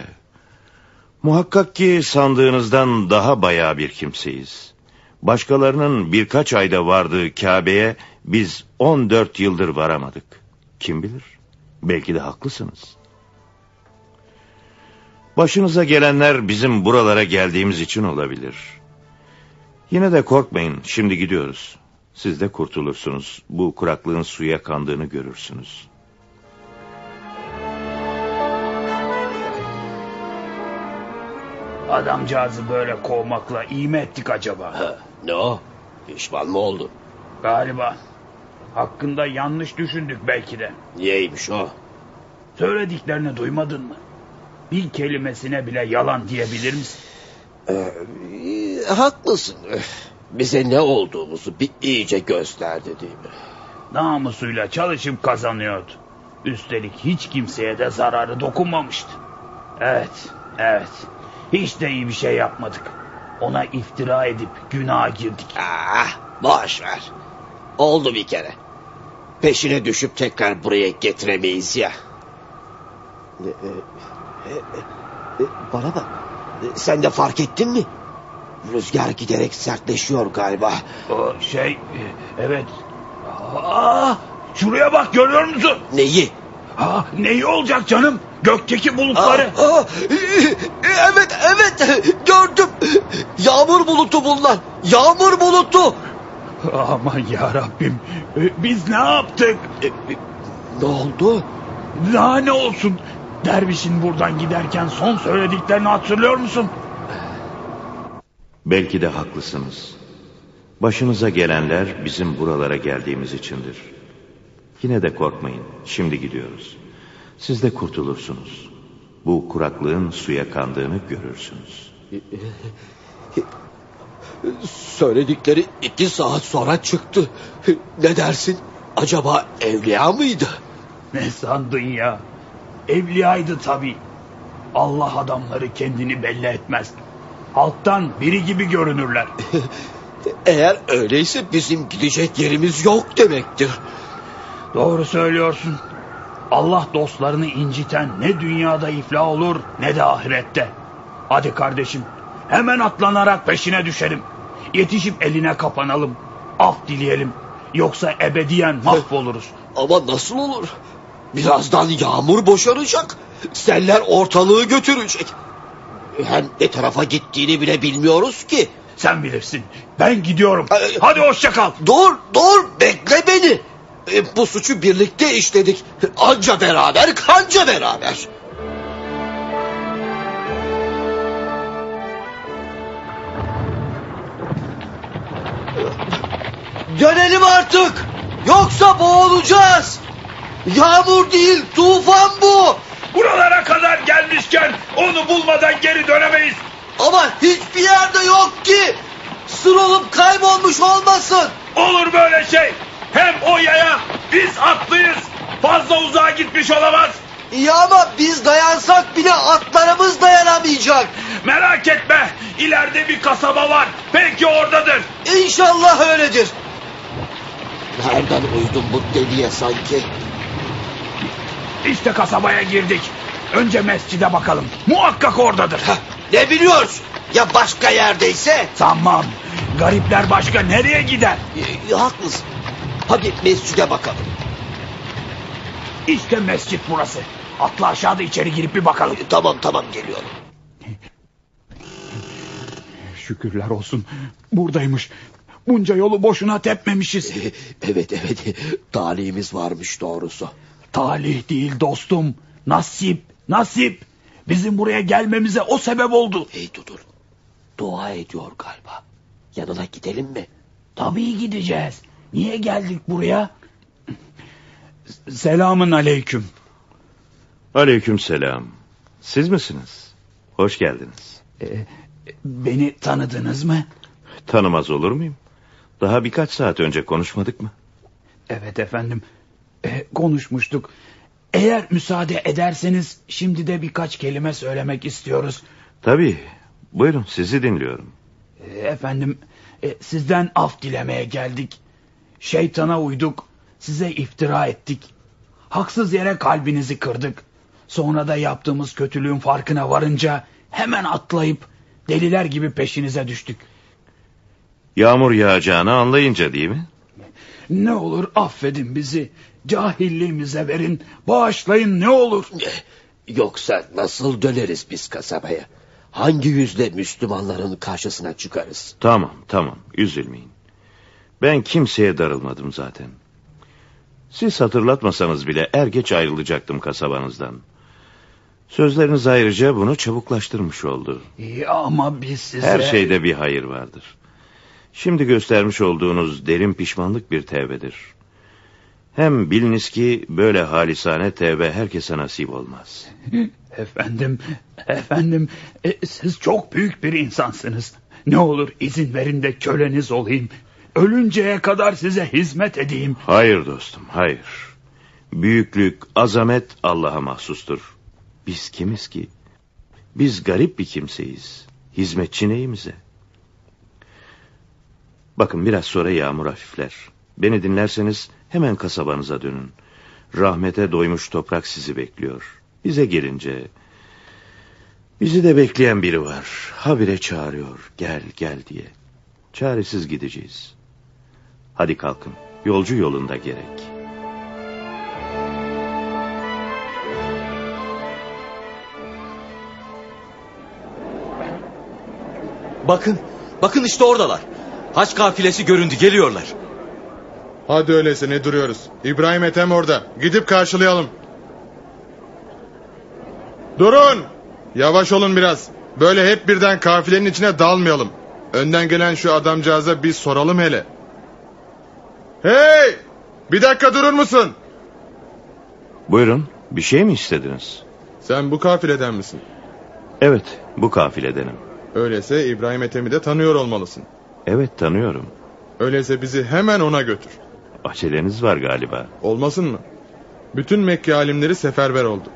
muhakkak ki sandığınızdan daha bayağı bir kimseyiz. Başkalarının birkaç ayda vardığı Kabe'ye biz 14 yıldır varamadık. Kim bilir? Belki de haklısınız. Başınıza gelenler bizim buralara geldiğimiz için olabilir. Yine de korkmayın, şimdi gidiyoruz. Siz de kurtulursunuz. Bu kuraklığın suya kandığını görürsünüz. Adamcağızı böyle kovmakla iyi mi ettik acaba? Ha, ne o? Pişman mı oldu? Galiba. Hakkında yanlış düşündük belki de. Niyeymiş o? Söylediklerini duymadın mı? Bir kelimesine bile yalan diyebilir misin? Ee, haklısın. Bize ne olduğumuzu bir iyice gösterdi değil mi? Namusuyla çalışıp kazanıyordu. Üstelik hiç kimseye de zararı dokunmamıştı. Evet, evet. Hiç de iyi bir şey yapmadık. Ona iftira edip günaha girdik. Ah, boş ver. Oldu bir kere. Peşine düşüp tekrar buraya getiremeyiz ya. E, e, e, e, bana bak. E, sen de fark ettin mi? Rüzgar giderek sertleşiyor galiba. O şey, e, evet. Aa, şuraya bak görüyor musun? Neyi? Ha, neyi olacak canım? Gökteki bulutları. Aa, aa, e, evet evet gördüm. Yağmur bulutu bunlar. Yağmur bulutu. Aman ya Rabbim. E, Biz ne yaptık? E, e, ne oldu? Daha ne olsun? Dervişin buradan giderken son söylediklerini hatırlıyor musun? Belki de haklısınız. Başınıza gelenler bizim buralara geldiğimiz içindir. Yine de korkmayın. Şimdi gidiyoruz. Siz de kurtulursunuz. Bu kuraklığın suya kandığını görürsünüz. Söyledikleri iki saat sonra çıktı. Ne dersin? Acaba evliya mıydı? Ne sandın ya? Evliyaydı tabii. Allah adamları kendini belli etmez. Halktan biri gibi görünürler. Eğer öyleyse bizim gidecek yerimiz yok demektir. Doğru söylüyorsun. Allah dostlarını inciten ne dünyada iflah olur ne de ahirette. Hadi kardeşim hemen atlanarak peşine düşelim. Yetişip eline kapanalım. Af dileyelim. Yoksa ebediyen mahvoluruz. Ama nasıl olur? Birazdan yağmur boşanacak. Seller ortalığı götürecek. Hem ne tarafa gittiğini bile bilmiyoruz ki. Sen bilirsin. Ben gidiyorum. Hadi hoşça kal. Dur dur bekle beni. E, bu suçu birlikte işledik. Anca beraber kanca beraber. Dönelim artık. Yoksa boğulacağız. Yağmur değil tufan bu. Buralara kadar gelmişken onu bulmadan geri dönemeyiz. Ama hiçbir yerde yok ki. Sır olup kaybolmuş olmasın. Olur böyle şey. Hem o yaya biz atlıyız. Fazla uzağa gitmiş olamaz. İyi ama biz dayansak bile atlarımız dayanamayacak. Merak etme. İleride bir kasaba var. Belki oradadır. İnşallah öyledir. Nereden uydum bu deliye sanki? İşte kasabaya girdik. Önce mescide bakalım. Muhakkak oradadır. Heh, ne biliyoruz? Ya başka yerdeyse? Sanmam. Garipler başka nereye gider? E, haklısın. Hadi mescide bakalım. İşte mescit burası. Atla aşağıda içeri girip bir bakalım. E, tamam tamam geliyorum. Şükürler olsun. Buradaymış. Bunca yolu boşuna tepmemişiz. E, evet evet talihimiz varmış doğrusu. Talih değil dostum. Nasip, nasip. Bizim buraya gelmemize o sebep oldu. Hey Dudur. Dua ediyor galiba. Yanına gidelim mi? Tabii gideceğiz. Niye geldik buraya? Selamın aleyküm. Aleyküm selam. Siz misiniz? Hoş geldiniz. Beni tanıdınız mı? Tanımaz olur muyum? Daha birkaç saat önce konuşmadık mı? Evet efendim. E, konuşmuştuk. Eğer müsaade ederseniz şimdi de birkaç kelime söylemek istiyoruz. Tabii. Buyurun sizi dinliyorum. E, efendim e, sizden af dilemeye geldik. Şeytana uyduk. Size iftira ettik. Haksız yere kalbinizi kırdık. Sonra da yaptığımız kötülüğün farkına varınca hemen atlayıp deliler gibi peşinize düştük. Yağmur yağacağını anlayınca değil mi? Ne olur affedin bizi. Cahilliğimize verin. Bağışlayın ne olur. Yoksa nasıl döneriz biz kasabaya? Hangi yüzle Müslümanların karşısına çıkarız? Tamam tamam üzülmeyin. Ben kimseye darılmadım zaten. Siz hatırlatmasanız bile er geç ayrılacaktım kasabanızdan. Sözleriniz ayrıca bunu çabuklaştırmış oldu. İyi ama biz size... Her şeyde bir hayır vardır. Şimdi göstermiş olduğunuz derin pişmanlık bir tevbedir. Hem biliniz ki böyle halisane tevbe herkese nasip olmaz. Efendim, efendim, e, siz çok büyük bir insansınız. Ne olur izin verin de köleniz olayım. Ölünceye kadar size hizmet edeyim. Hayır dostum, hayır. Büyüklük, azamet Allah'a mahsustur. Biz kimiz ki? Biz garip bir kimseyiz. Hizmetçi neyimize? Bakın biraz sonra yağmur hafifler. Beni dinlerseniz hemen kasabanıza dönün. Rahmete doymuş toprak sizi bekliyor. Bize gelince... Bizi de bekleyen biri var. Habire çağırıyor. Gel gel diye. Çaresiz gideceğiz. Hadi kalkın. Yolcu yolunda gerek. Bakın, bakın işte oradalar. Haç kafilesi göründü, geliyorlar. Hadi öyleyse ne duruyoruz? İbrahim Ethem orada. Gidip karşılayalım. Durun! Yavaş olun biraz. Böyle hep birden kafilenin içine dalmayalım. Önden gelen şu adamcağıza bir soralım hele. Hey! Bir dakika durur musun? Buyurun, bir şey mi istediniz? Sen bu kafileden misin? Evet, bu kafiledenim. Öyleyse İbrahim Ethem'i de tanıyor olmalısın. Evet, tanıyorum. Öyleyse bizi hemen ona götür. Aceleniz var galiba. Olmasın mı? Bütün Mekke alimleri seferber oldu.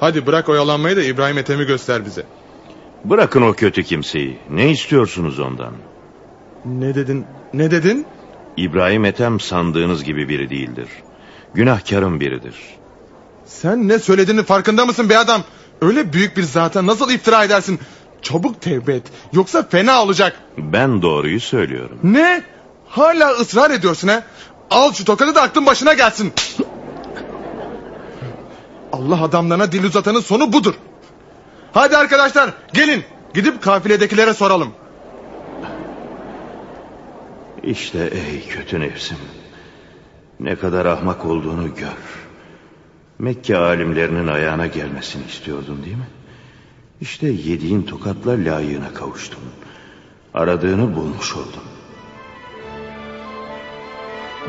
Hadi bırak oyalanmayı da İbrahim Ethem'i göster bize. Bırakın o kötü kimseyi. Ne istiyorsunuz ondan? Ne dedin? Ne dedin? İbrahim Ethem sandığınız gibi biri değildir. Günahkarın biridir. Sen ne söylediğinin farkında mısın be adam? Öyle büyük bir zata nasıl iftira edersin? Çabuk tevbe et. Yoksa fena olacak. Ben doğruyu söylüyorum. Ne? Hala ısrar ediyorsun ha? Al şu tokadı da aklın başına gelsin. Allah adamlarına dil uzatanın sonu budur. Hadi arkadaşlar gelin gidip kafiledekilere soralım. İşte ey kötü nefsim. Ne kadar ahmak olduğunu gör. Mekke alimlerinin ayağına gelmesini istiyordun değil mi? İşte yediğin tokatla layığına kavuştun. Aradığını bulmuş oldun.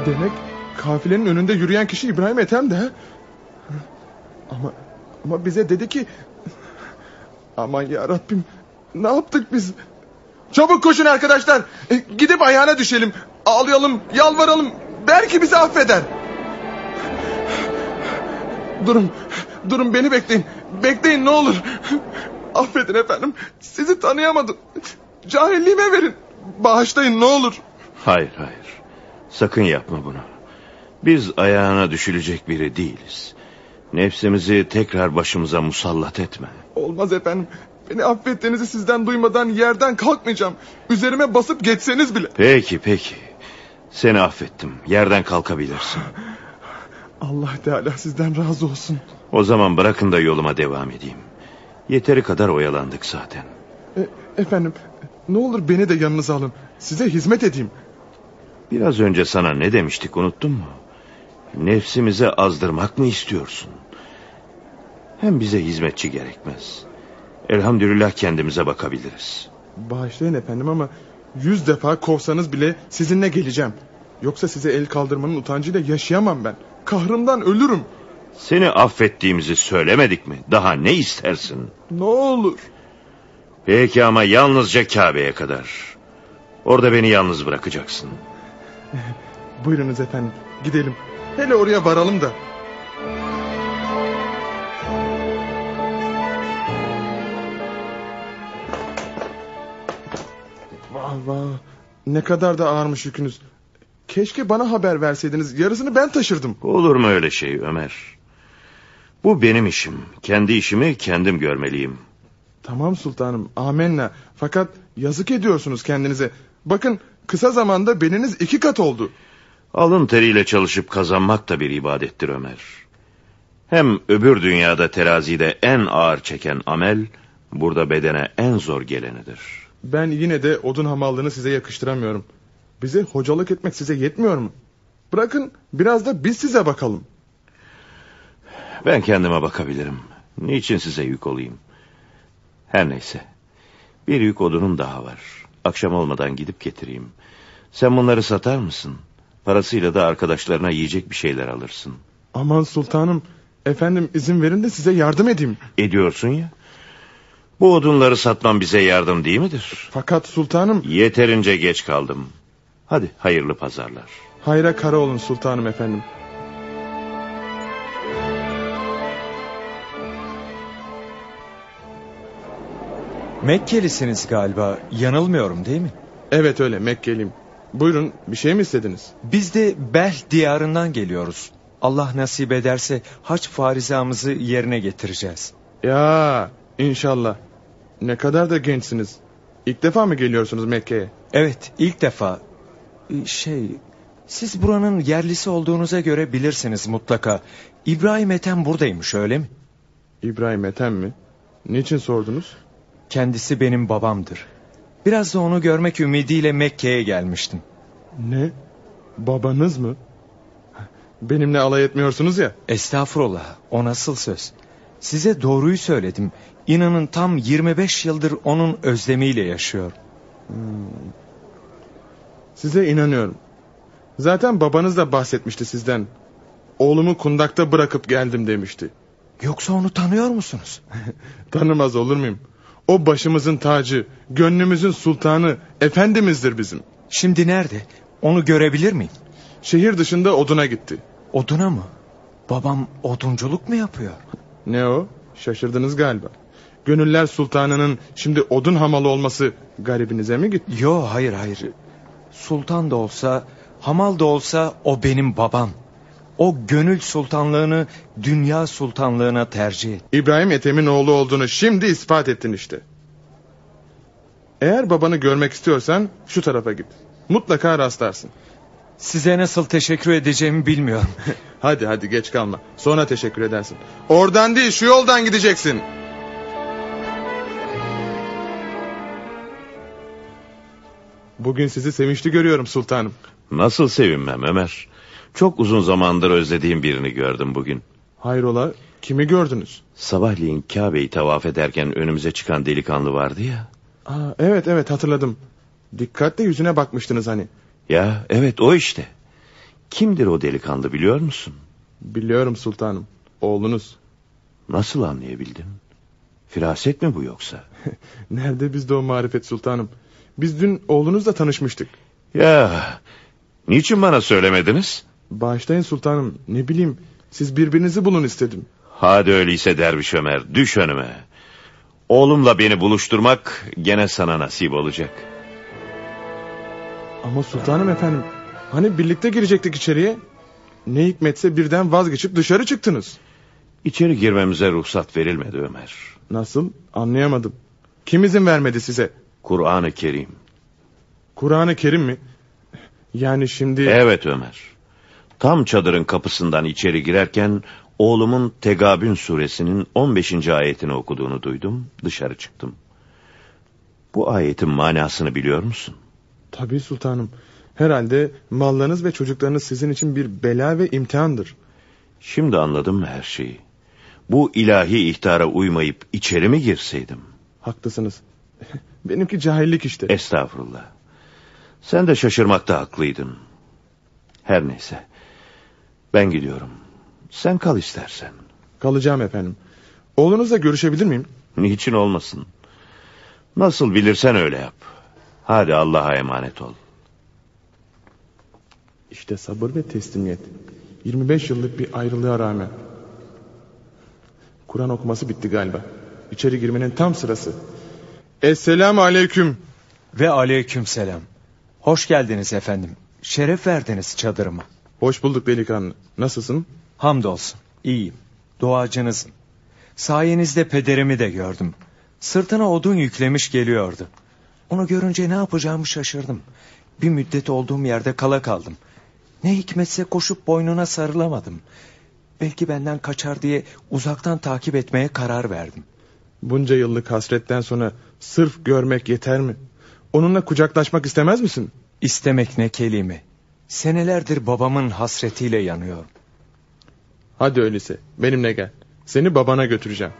Demek kafilenin önünde yürüyen kişi İbrahim Ethem de? Ama ama bize dedi ki aman ya Rabbim ne yaptık biz? Çabuk koşun arkadaşlar. E, gidip ayağına düşelim. Ağlayalım, yalvaralım. Belki bizi affeder. Durun. Durun beni bekleyin. Bekleyin ne olur. Affedin efendim. Sizi tanıyamadım. Cahilliğime verin. Bağışlayın ne olur. Hayır hayır. Sakın yapma bunu. Biz ayağına düşülecek biri değiliz. Nefsimizi tekrar başımıza musallat etme. Olmaz efendim. Beni affettiğinizi sizden duymadan yerden kalkmayacağım. Üzerime basıp geçseniz bile. Peki peki. Seni affettim. Yerden kalkabilirsin. Allah Teala sizden razı olsun. O zaman bırakın da yoluma devam edeyim. Yeteri kadar oyalandık zaten. E, efendim ne olur beni de yanınıza alın. Size hizmet edeyim. Biraz önce sana ne demiştik unuttun mu? Nefsimize azdırmak mı istiyorsun? Hem bize hizmetçi gerekmez. Elhamdülillah kendimize bakabiliriz. Bağışlayın efendim ama yüz defa kovsanız bile sizinle geleceğim. Yoksa size el kaldırmanın utancıyla yaşayamam ben. Kahrımdan ölürüm. Seni affettiğimizi söylemedik mi? Daha ne istersin? Ne olur. Peki ama yalnızca Kabe'ye kadar. Orada beni yalnız bırakacaksın. Buyurunuz efendim gidelim. Hele oraya varalım da. Vah. Ne kadar da ağırmış yükünüz. Keşke bana haber verseydiniz. Yarısını ben taşırdım. Olur mu öyle şey Ömer? Bu benim işim. Kendi işimi kendim görmeliyim. Tamam sultanım. Amenna. Fakat yazık ediyorsunuz kendinize. Bakın kısa zamanda beniniz iki kat oldu. Alın teriyle çalışıp kazanmak da bir ibadettir Ömer. Hem öbür dünyada terazide en ağır çeken amel... ...burada bedene en zor gelenidir. Ben yine de odun hamallığını size yakıştıramıyorum. Bize hocalık etmek size yetmiyor mu? Bırakın biraz da biz size bakalım. Ben kendime bakabilirim. Niçin size yük olayım? Her neyse. Bir yük odunum daha var. Akşam olmadan gidip getireyim. Sen bunları satar mısın? Parasıyla da arkadaşlarına yiyecek bir şeyler alırsın. Aman sultanım. Efendim izin verin de size yardım edeyim. Ediyorsun ya. Bu odunları satmam bize yardım değil midir? Fakat sultanım... Yeterince geç kaldım. Hadi hayırlı pazarlar. Hayra kara olun sultanım efendim. Mekkelisiniz galiba. Yanılmıyorum değil mi? Evet öyle Mekkeliyim. Buyurun bir şey mi istediniz? Biz de Bel diyarından geliyoruz. Allah nasip ederse haç farizamızı yerine getireceğiz. Ya inşallah. Ne kadar da gençsiniz. İlk defa mı geliyorsunuz Mekke'ye? Evet ilk defa. Şey siz buranın yerlisi olduğunuza göre bilirsiniz mutlaka. İbrahim Ethem buradaymış öyle mi? İbrahim Ethem mi? Niçin sordunuz? Kendisi benim babamdır. Biraz da onu görmek ümidiyle Mekke'ye gelmiştim. Ne? Babanız mı? Benimle alay etmiyorsunuz ya. Estağfurullah. O nasıl söz? Size doğruyu söyledim. İnanın tam 25 yıldır onun özlemiyle yaşıyor. Hmm. Size inanıyorum. Zaten babanız da bahsetmişti sizden. Oğlumu kundakta bırakıp geldim demişti. Yoksa onu tanıyor musunuz? Tanımaz olur muyum? O başımızın tacı, gönlümüzün sultanı, efendimizdir bizim. Şimdi nerede? Onu görebilir miyim? Şehir dışında oduna gitti. Oduna mı? Babam odunculuk mu yapıyor? Ne o? Şaşırdınız galiba. Gönüller sultanının şimdi odun hamalı olması garibinize mi gitti? Yo hayır hayır. Sultan da olsa, hamal da olsa o benim babam. O gönül sultanlığını dünya sultanlığına tercih et. İbrahim Ethem'in oğlu olduğunu şimdi ispat ettin işte. Eğer babanı görmek istiyorsan şu tarafa git. Mutlaka rastlarsın. Size nasıl teşekkür edeceğimi bilmiyorum. hadi hadi geç kalma. Sonra teşekkür edersin. Oradan değil şu yoldan gideceksin. Bugün sizi sevinçli görüyorum sultanım. Nasıl sevinmem Ömer? Çok uzun zamandır özlediğim birini gördüm bugün. Hayrola kimi gördünüz? Sabahleyin Kabe'yi tavaf ederken önümüze çıkan delikanlı vardı ya. Aa, evet evet hatırladım. Dikkatle yüzüne bakmıştınız hani. Ya evet o işte. Kimdir o delikanlı biliyor musun? Biliyorum sultanım. Oğlunuz. Nasıl anlayabildin? Firaset mi bu yoksa? Nerede bizde o marifet sultanım? Biz dün oğlunuzla tanışmıştık. Ya niçin bana söylemediniz? Bağışlayın sultanım ne bileyim siz birbirinizi bulun istedim. Hadi öyleyse derviş Ömer düş önüme. Oğlumla beni buluşturmak gene sana nasip olacak. Ama sultanım efendim hani birlikte girecektik içeriye. Ne hikmetse birden vazgeçip dışarı çıktınız. İçeri girmemize ruhsat verilmedi Ömer. Nasıl anlayamadım. Kim izin vermedi size? Kur'an-ı Kerim. Kur'an-ı Kerim mi? Yani şimdi... Evet Ömer. Tam çadırın kapısından içeri girerken oğlumun Tegabün suresinin 15. ayetini okuduğunu duydum. Dışarı çıktım. Bu ayetin manasını biliyor musun? Tabii sultanım. Herhalde mallarınız ve çocuklarınız sizin için bir bela ve imtihandır. Şimdi anladım her şeyi? Bu ilahi ihtara uymayıp içeri mi girseydim? Haklısınız. Benimki cahillik işte. Estağfurullah. Sen de şaşırmakta haklıydın. Her neyse. Ben gidiyorum. Sen kal istersen. Kalacağım efendim. Oğlunuzla görüşebilir miyim? Niçin olmasın? Nasıl bilirsen öyle yap. Hadi Allah'a emanet ol. İşte sabır ve teslimiyet. 25 yıllık bir ayrılığa rağmen. Kur'an okuması bitti galiba. İçeri girmenin tam sırası. Esselamu aleyküm. Ve aleyküm selam. Hoş geldiniz efendim. Şeref verdiniz çadırıma. Hoş bulduk delikanlı. Nasılsın? Hamdolsun. İyiyim. Duacınızım. Sayenizde pederimi de gördüm. Sırtına odun yüklemiş geliyordu. Onu görünce ne yapacağımı şaşırdım. Bir müddet olduğum yerde kala kaldım. Ne hikmetse koşup boynuna sarılamadım. Belki benden kaçar diye uzaktan takip etmeye karar verdim. Bunca yıllık hasretten sonra sırf görmek yeter mi? Onunla kucaklaşmak istemez misin? İstemek ne kelime. Senelerdir babamın hasretiyle yanıyorum. Hadi öyleyse benimle gel. Seni babana götüreceğim.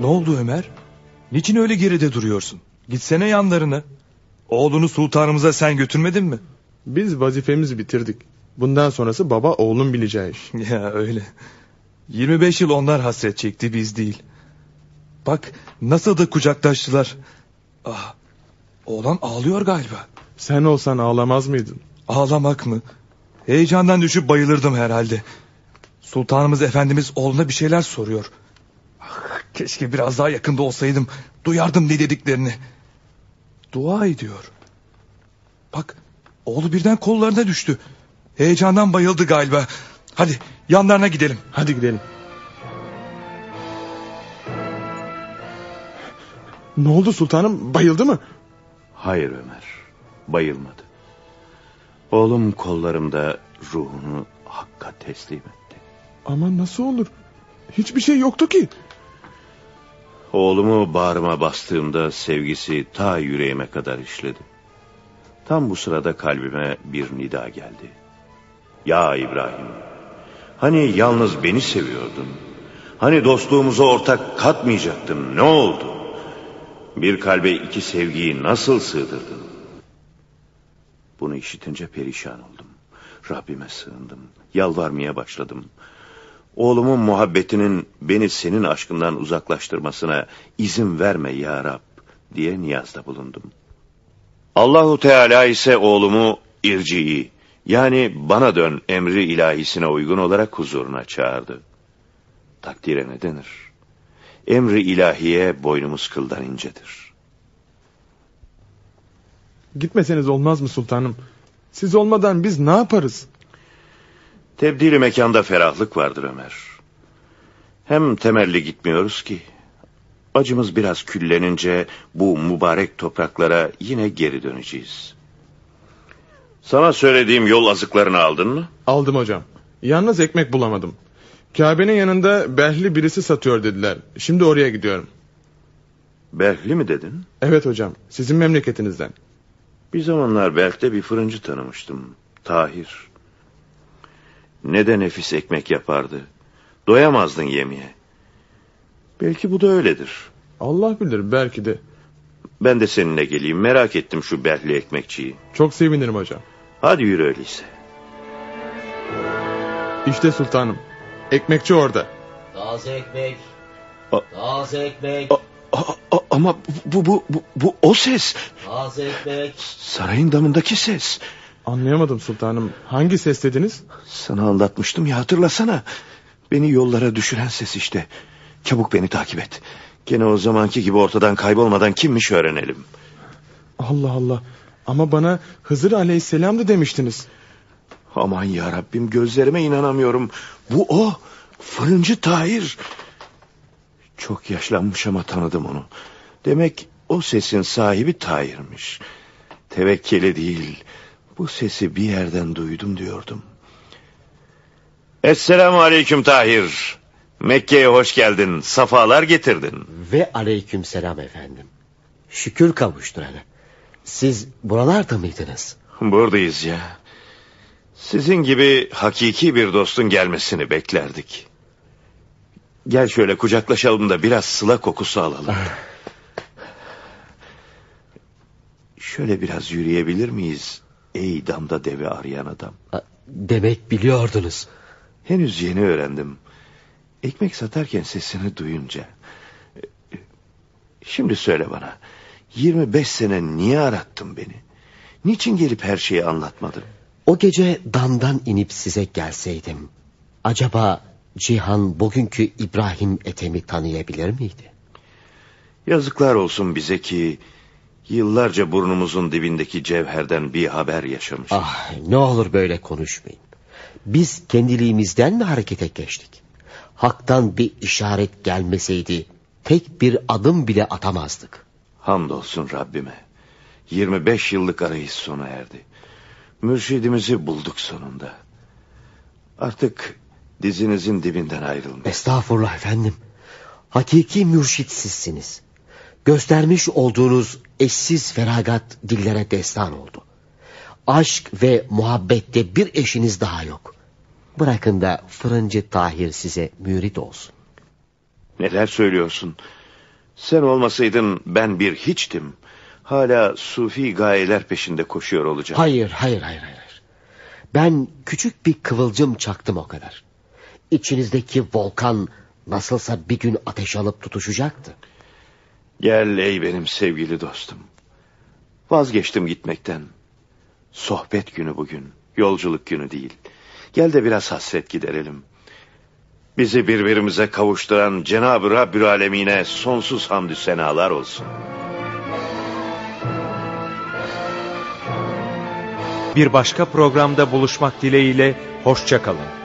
Ne oldu Ömer? Niçin öyle geride duruyorsun? Gitsene yanlarına. Oğlunu sultanımıza sen götürmedin mi? Biz vazifemizi bitirdik. Bundan sonrası baba oğlun bileceği iş. Ya öyle. 25 yıl onlar hasret çekti biz değil. Bak nasıl da kucaklaştılar. Ah, oğlan ağlıyor galiba. Sen olsan ağlamaz mıydın? Ağlamak mı? Heyecandan düşüp bayılırdım herhalde. Sultanımız Efendimiz oğluna bir şeyler soruyor. Keşke biraz daha yakında olsaydım. Duyardım ne dediklerini. Dua ediyor. Bak oğlu birden kollarına düştü. Heyecandan bayıldı galiba. Hadi yanlarına gidelim. Hadi gidelim. Ne oldu sultanım? Bayıldı mı? Hayır Ömer. Bayılmadı. Oğlum kollarımda ruhunu Hakk'a teslim etti. Ama nasıl olur? Hiçbir şey yoktu ki. Oğlumu bağrıma bastığımda sevgisi ta yüreğime kadar işledi. Tam bu sırada kalbime bir nida geldi. Ya İbrahim, hani yalnız beni seviyordun? Hani dostluğumuza ortak katmayacaktın, ne oldu? Bir kalbe iki sevgiyi nasıl sığdırdın? Bunu işitince perişan oldum. Rabbime sığındım, yalvarmaya başladım. Oğlumun muhabbetinin beni senin aşkından uzaklaştırmasına izin verme ya Rab diye niyazda bulundum. Allahu Teala ise oğlumu irci'i yani bana dön emri ilahisine uygun olarak huzuruna çağırdı. Takdire ne denir? Emri ilahiye boynumuz kıldan incedir. Gitmeseniz olmaz mı sultanım? Siz olmadan biz ne yaparız? Tebdili mekanda ferahlık vardır Ömer. Hem temelli gitmiyoruz ki. Acımız biraz küllenince bu mübarek topraklara yine geri döneceğiz. Sana söylediğim yol azıklarını aldın mı? Aldım hocam. Yalnız ekmek bulamadım. Kabe'nin yanında Behli birisi satıyor dediler. Şimdi oraya gidiyorum. Berkli mi dedin? Evet hocam. Sizin memleketinizden. Bir zamanlar Belk'te bir fırıncı tanımıştım. Tahir. Ne de nefis ekmek yapardı. Doyamazdın yemeye. Belki bu da öyledir. Allah bilir belki de. Ben de seninle geleyim. Merak ettim şu Berkli ekmekçiyi. Çok sevinirim hocam. Hadi yürü öyleyse. İşte sultanım. Ekmekçi orada. Taze ekmek. A- Taze ekmek. A- a- ama bu, bu, bu, bu o ses. Taze ekmek. Sarayın damındaki ses. Anlayamadım sultanım. Hangi ses dediniz? Sana anlatmıştım ya hatırlasana. Beni yollara düşüren ses işte. Çabuk beni takip et. Gene o zamanki gibi ortadan kaybolmadan kimmiş öğrenelim. Allah Allah. Ama bana Hızır aleyhisselamdı demiştiniz. Aman ya Rabbim gözlerime inanamıyorum. Bu o. Fırıncı Tahir. Çok yaşlanmış ama tanıdım onu. Demek o sesin sahibi Tahir'miş. Tevekkeli değil. Bu sesi bir yerden duydum diyordum. Esselamu aleyküm Tahir. Mekke'ye hoş geldin. Safalar getirdin. Ve aleyküm selam efendim. Şükür kavuşturana. Siz buralarda mıydınız? Buradayız ya. Sizin gibi hakiki bir dostun gelmesini beklerdik. Gel şöyle kucaklaşalım da biraz sıla kokusu alalım. şöyle biraz yürüyebilir miyiz? Ey damda deve arayan adam. Demek biliyordunuz. Henüz yeni öğrendim. Ekmek satarken sesini duyunca. Şimdi söyle bana. 25 sene niye arattın beni? Niçin gelip her şeyi anlatmadın? O gece damdan inip size gelseydim... ...acaba Cihan bugünkü İbrahim Ethem'i tanıyabilir miydi? Yazıklar olsun bize ki... ...yıllarca burnumuzun dibindeki cevherden bir haber yaşamış. Ah ne olur böyle konuşmayın. Biz kendiliğimizden mi harekete geçtik? Hak'tan bir işaret gelmeseydi... ...tek bir adım bile atamazdık. Hamdolsun Rabbime. 25 yıllık arayış sona erdi. Mürşidimizi bulduk sonunda. Artık dizinizin dibinden ayrılmayın. Estağfurullah efendim. Hakiki mürşit sizsiniz. Göstermiş olduğunuz eşsiz feragat dillere destan oldu. Aşk ve muhabbette bir eşiniz daha yok. Bırakın da fırıncı Tahir size mürit olsun. Neler söylüyorsun? Sen olmasaydın ben bir hiçtim. Hala sufi gayeler peşinde koşuyor olacağım. Hayır, hayır, hayır, hayır. Ben küçük bir kıvılcım çaktım o kadar. İçinizdeki volkan nasılsa bir gün ateş alıp tutuşacaktı. Gel ey benim sevgili dostum. Vazgeçtim gitmekten. Sohbet günü bugün, yolculuk günü değil. Gel de biraz hasret giderelim. Bizi birbirimize kavuşturan Cenab-ı Rabbül Alemine sonsuz hamdü senalar olsun. Bir başka programda buluşmak dileğiyle hoşçakalın.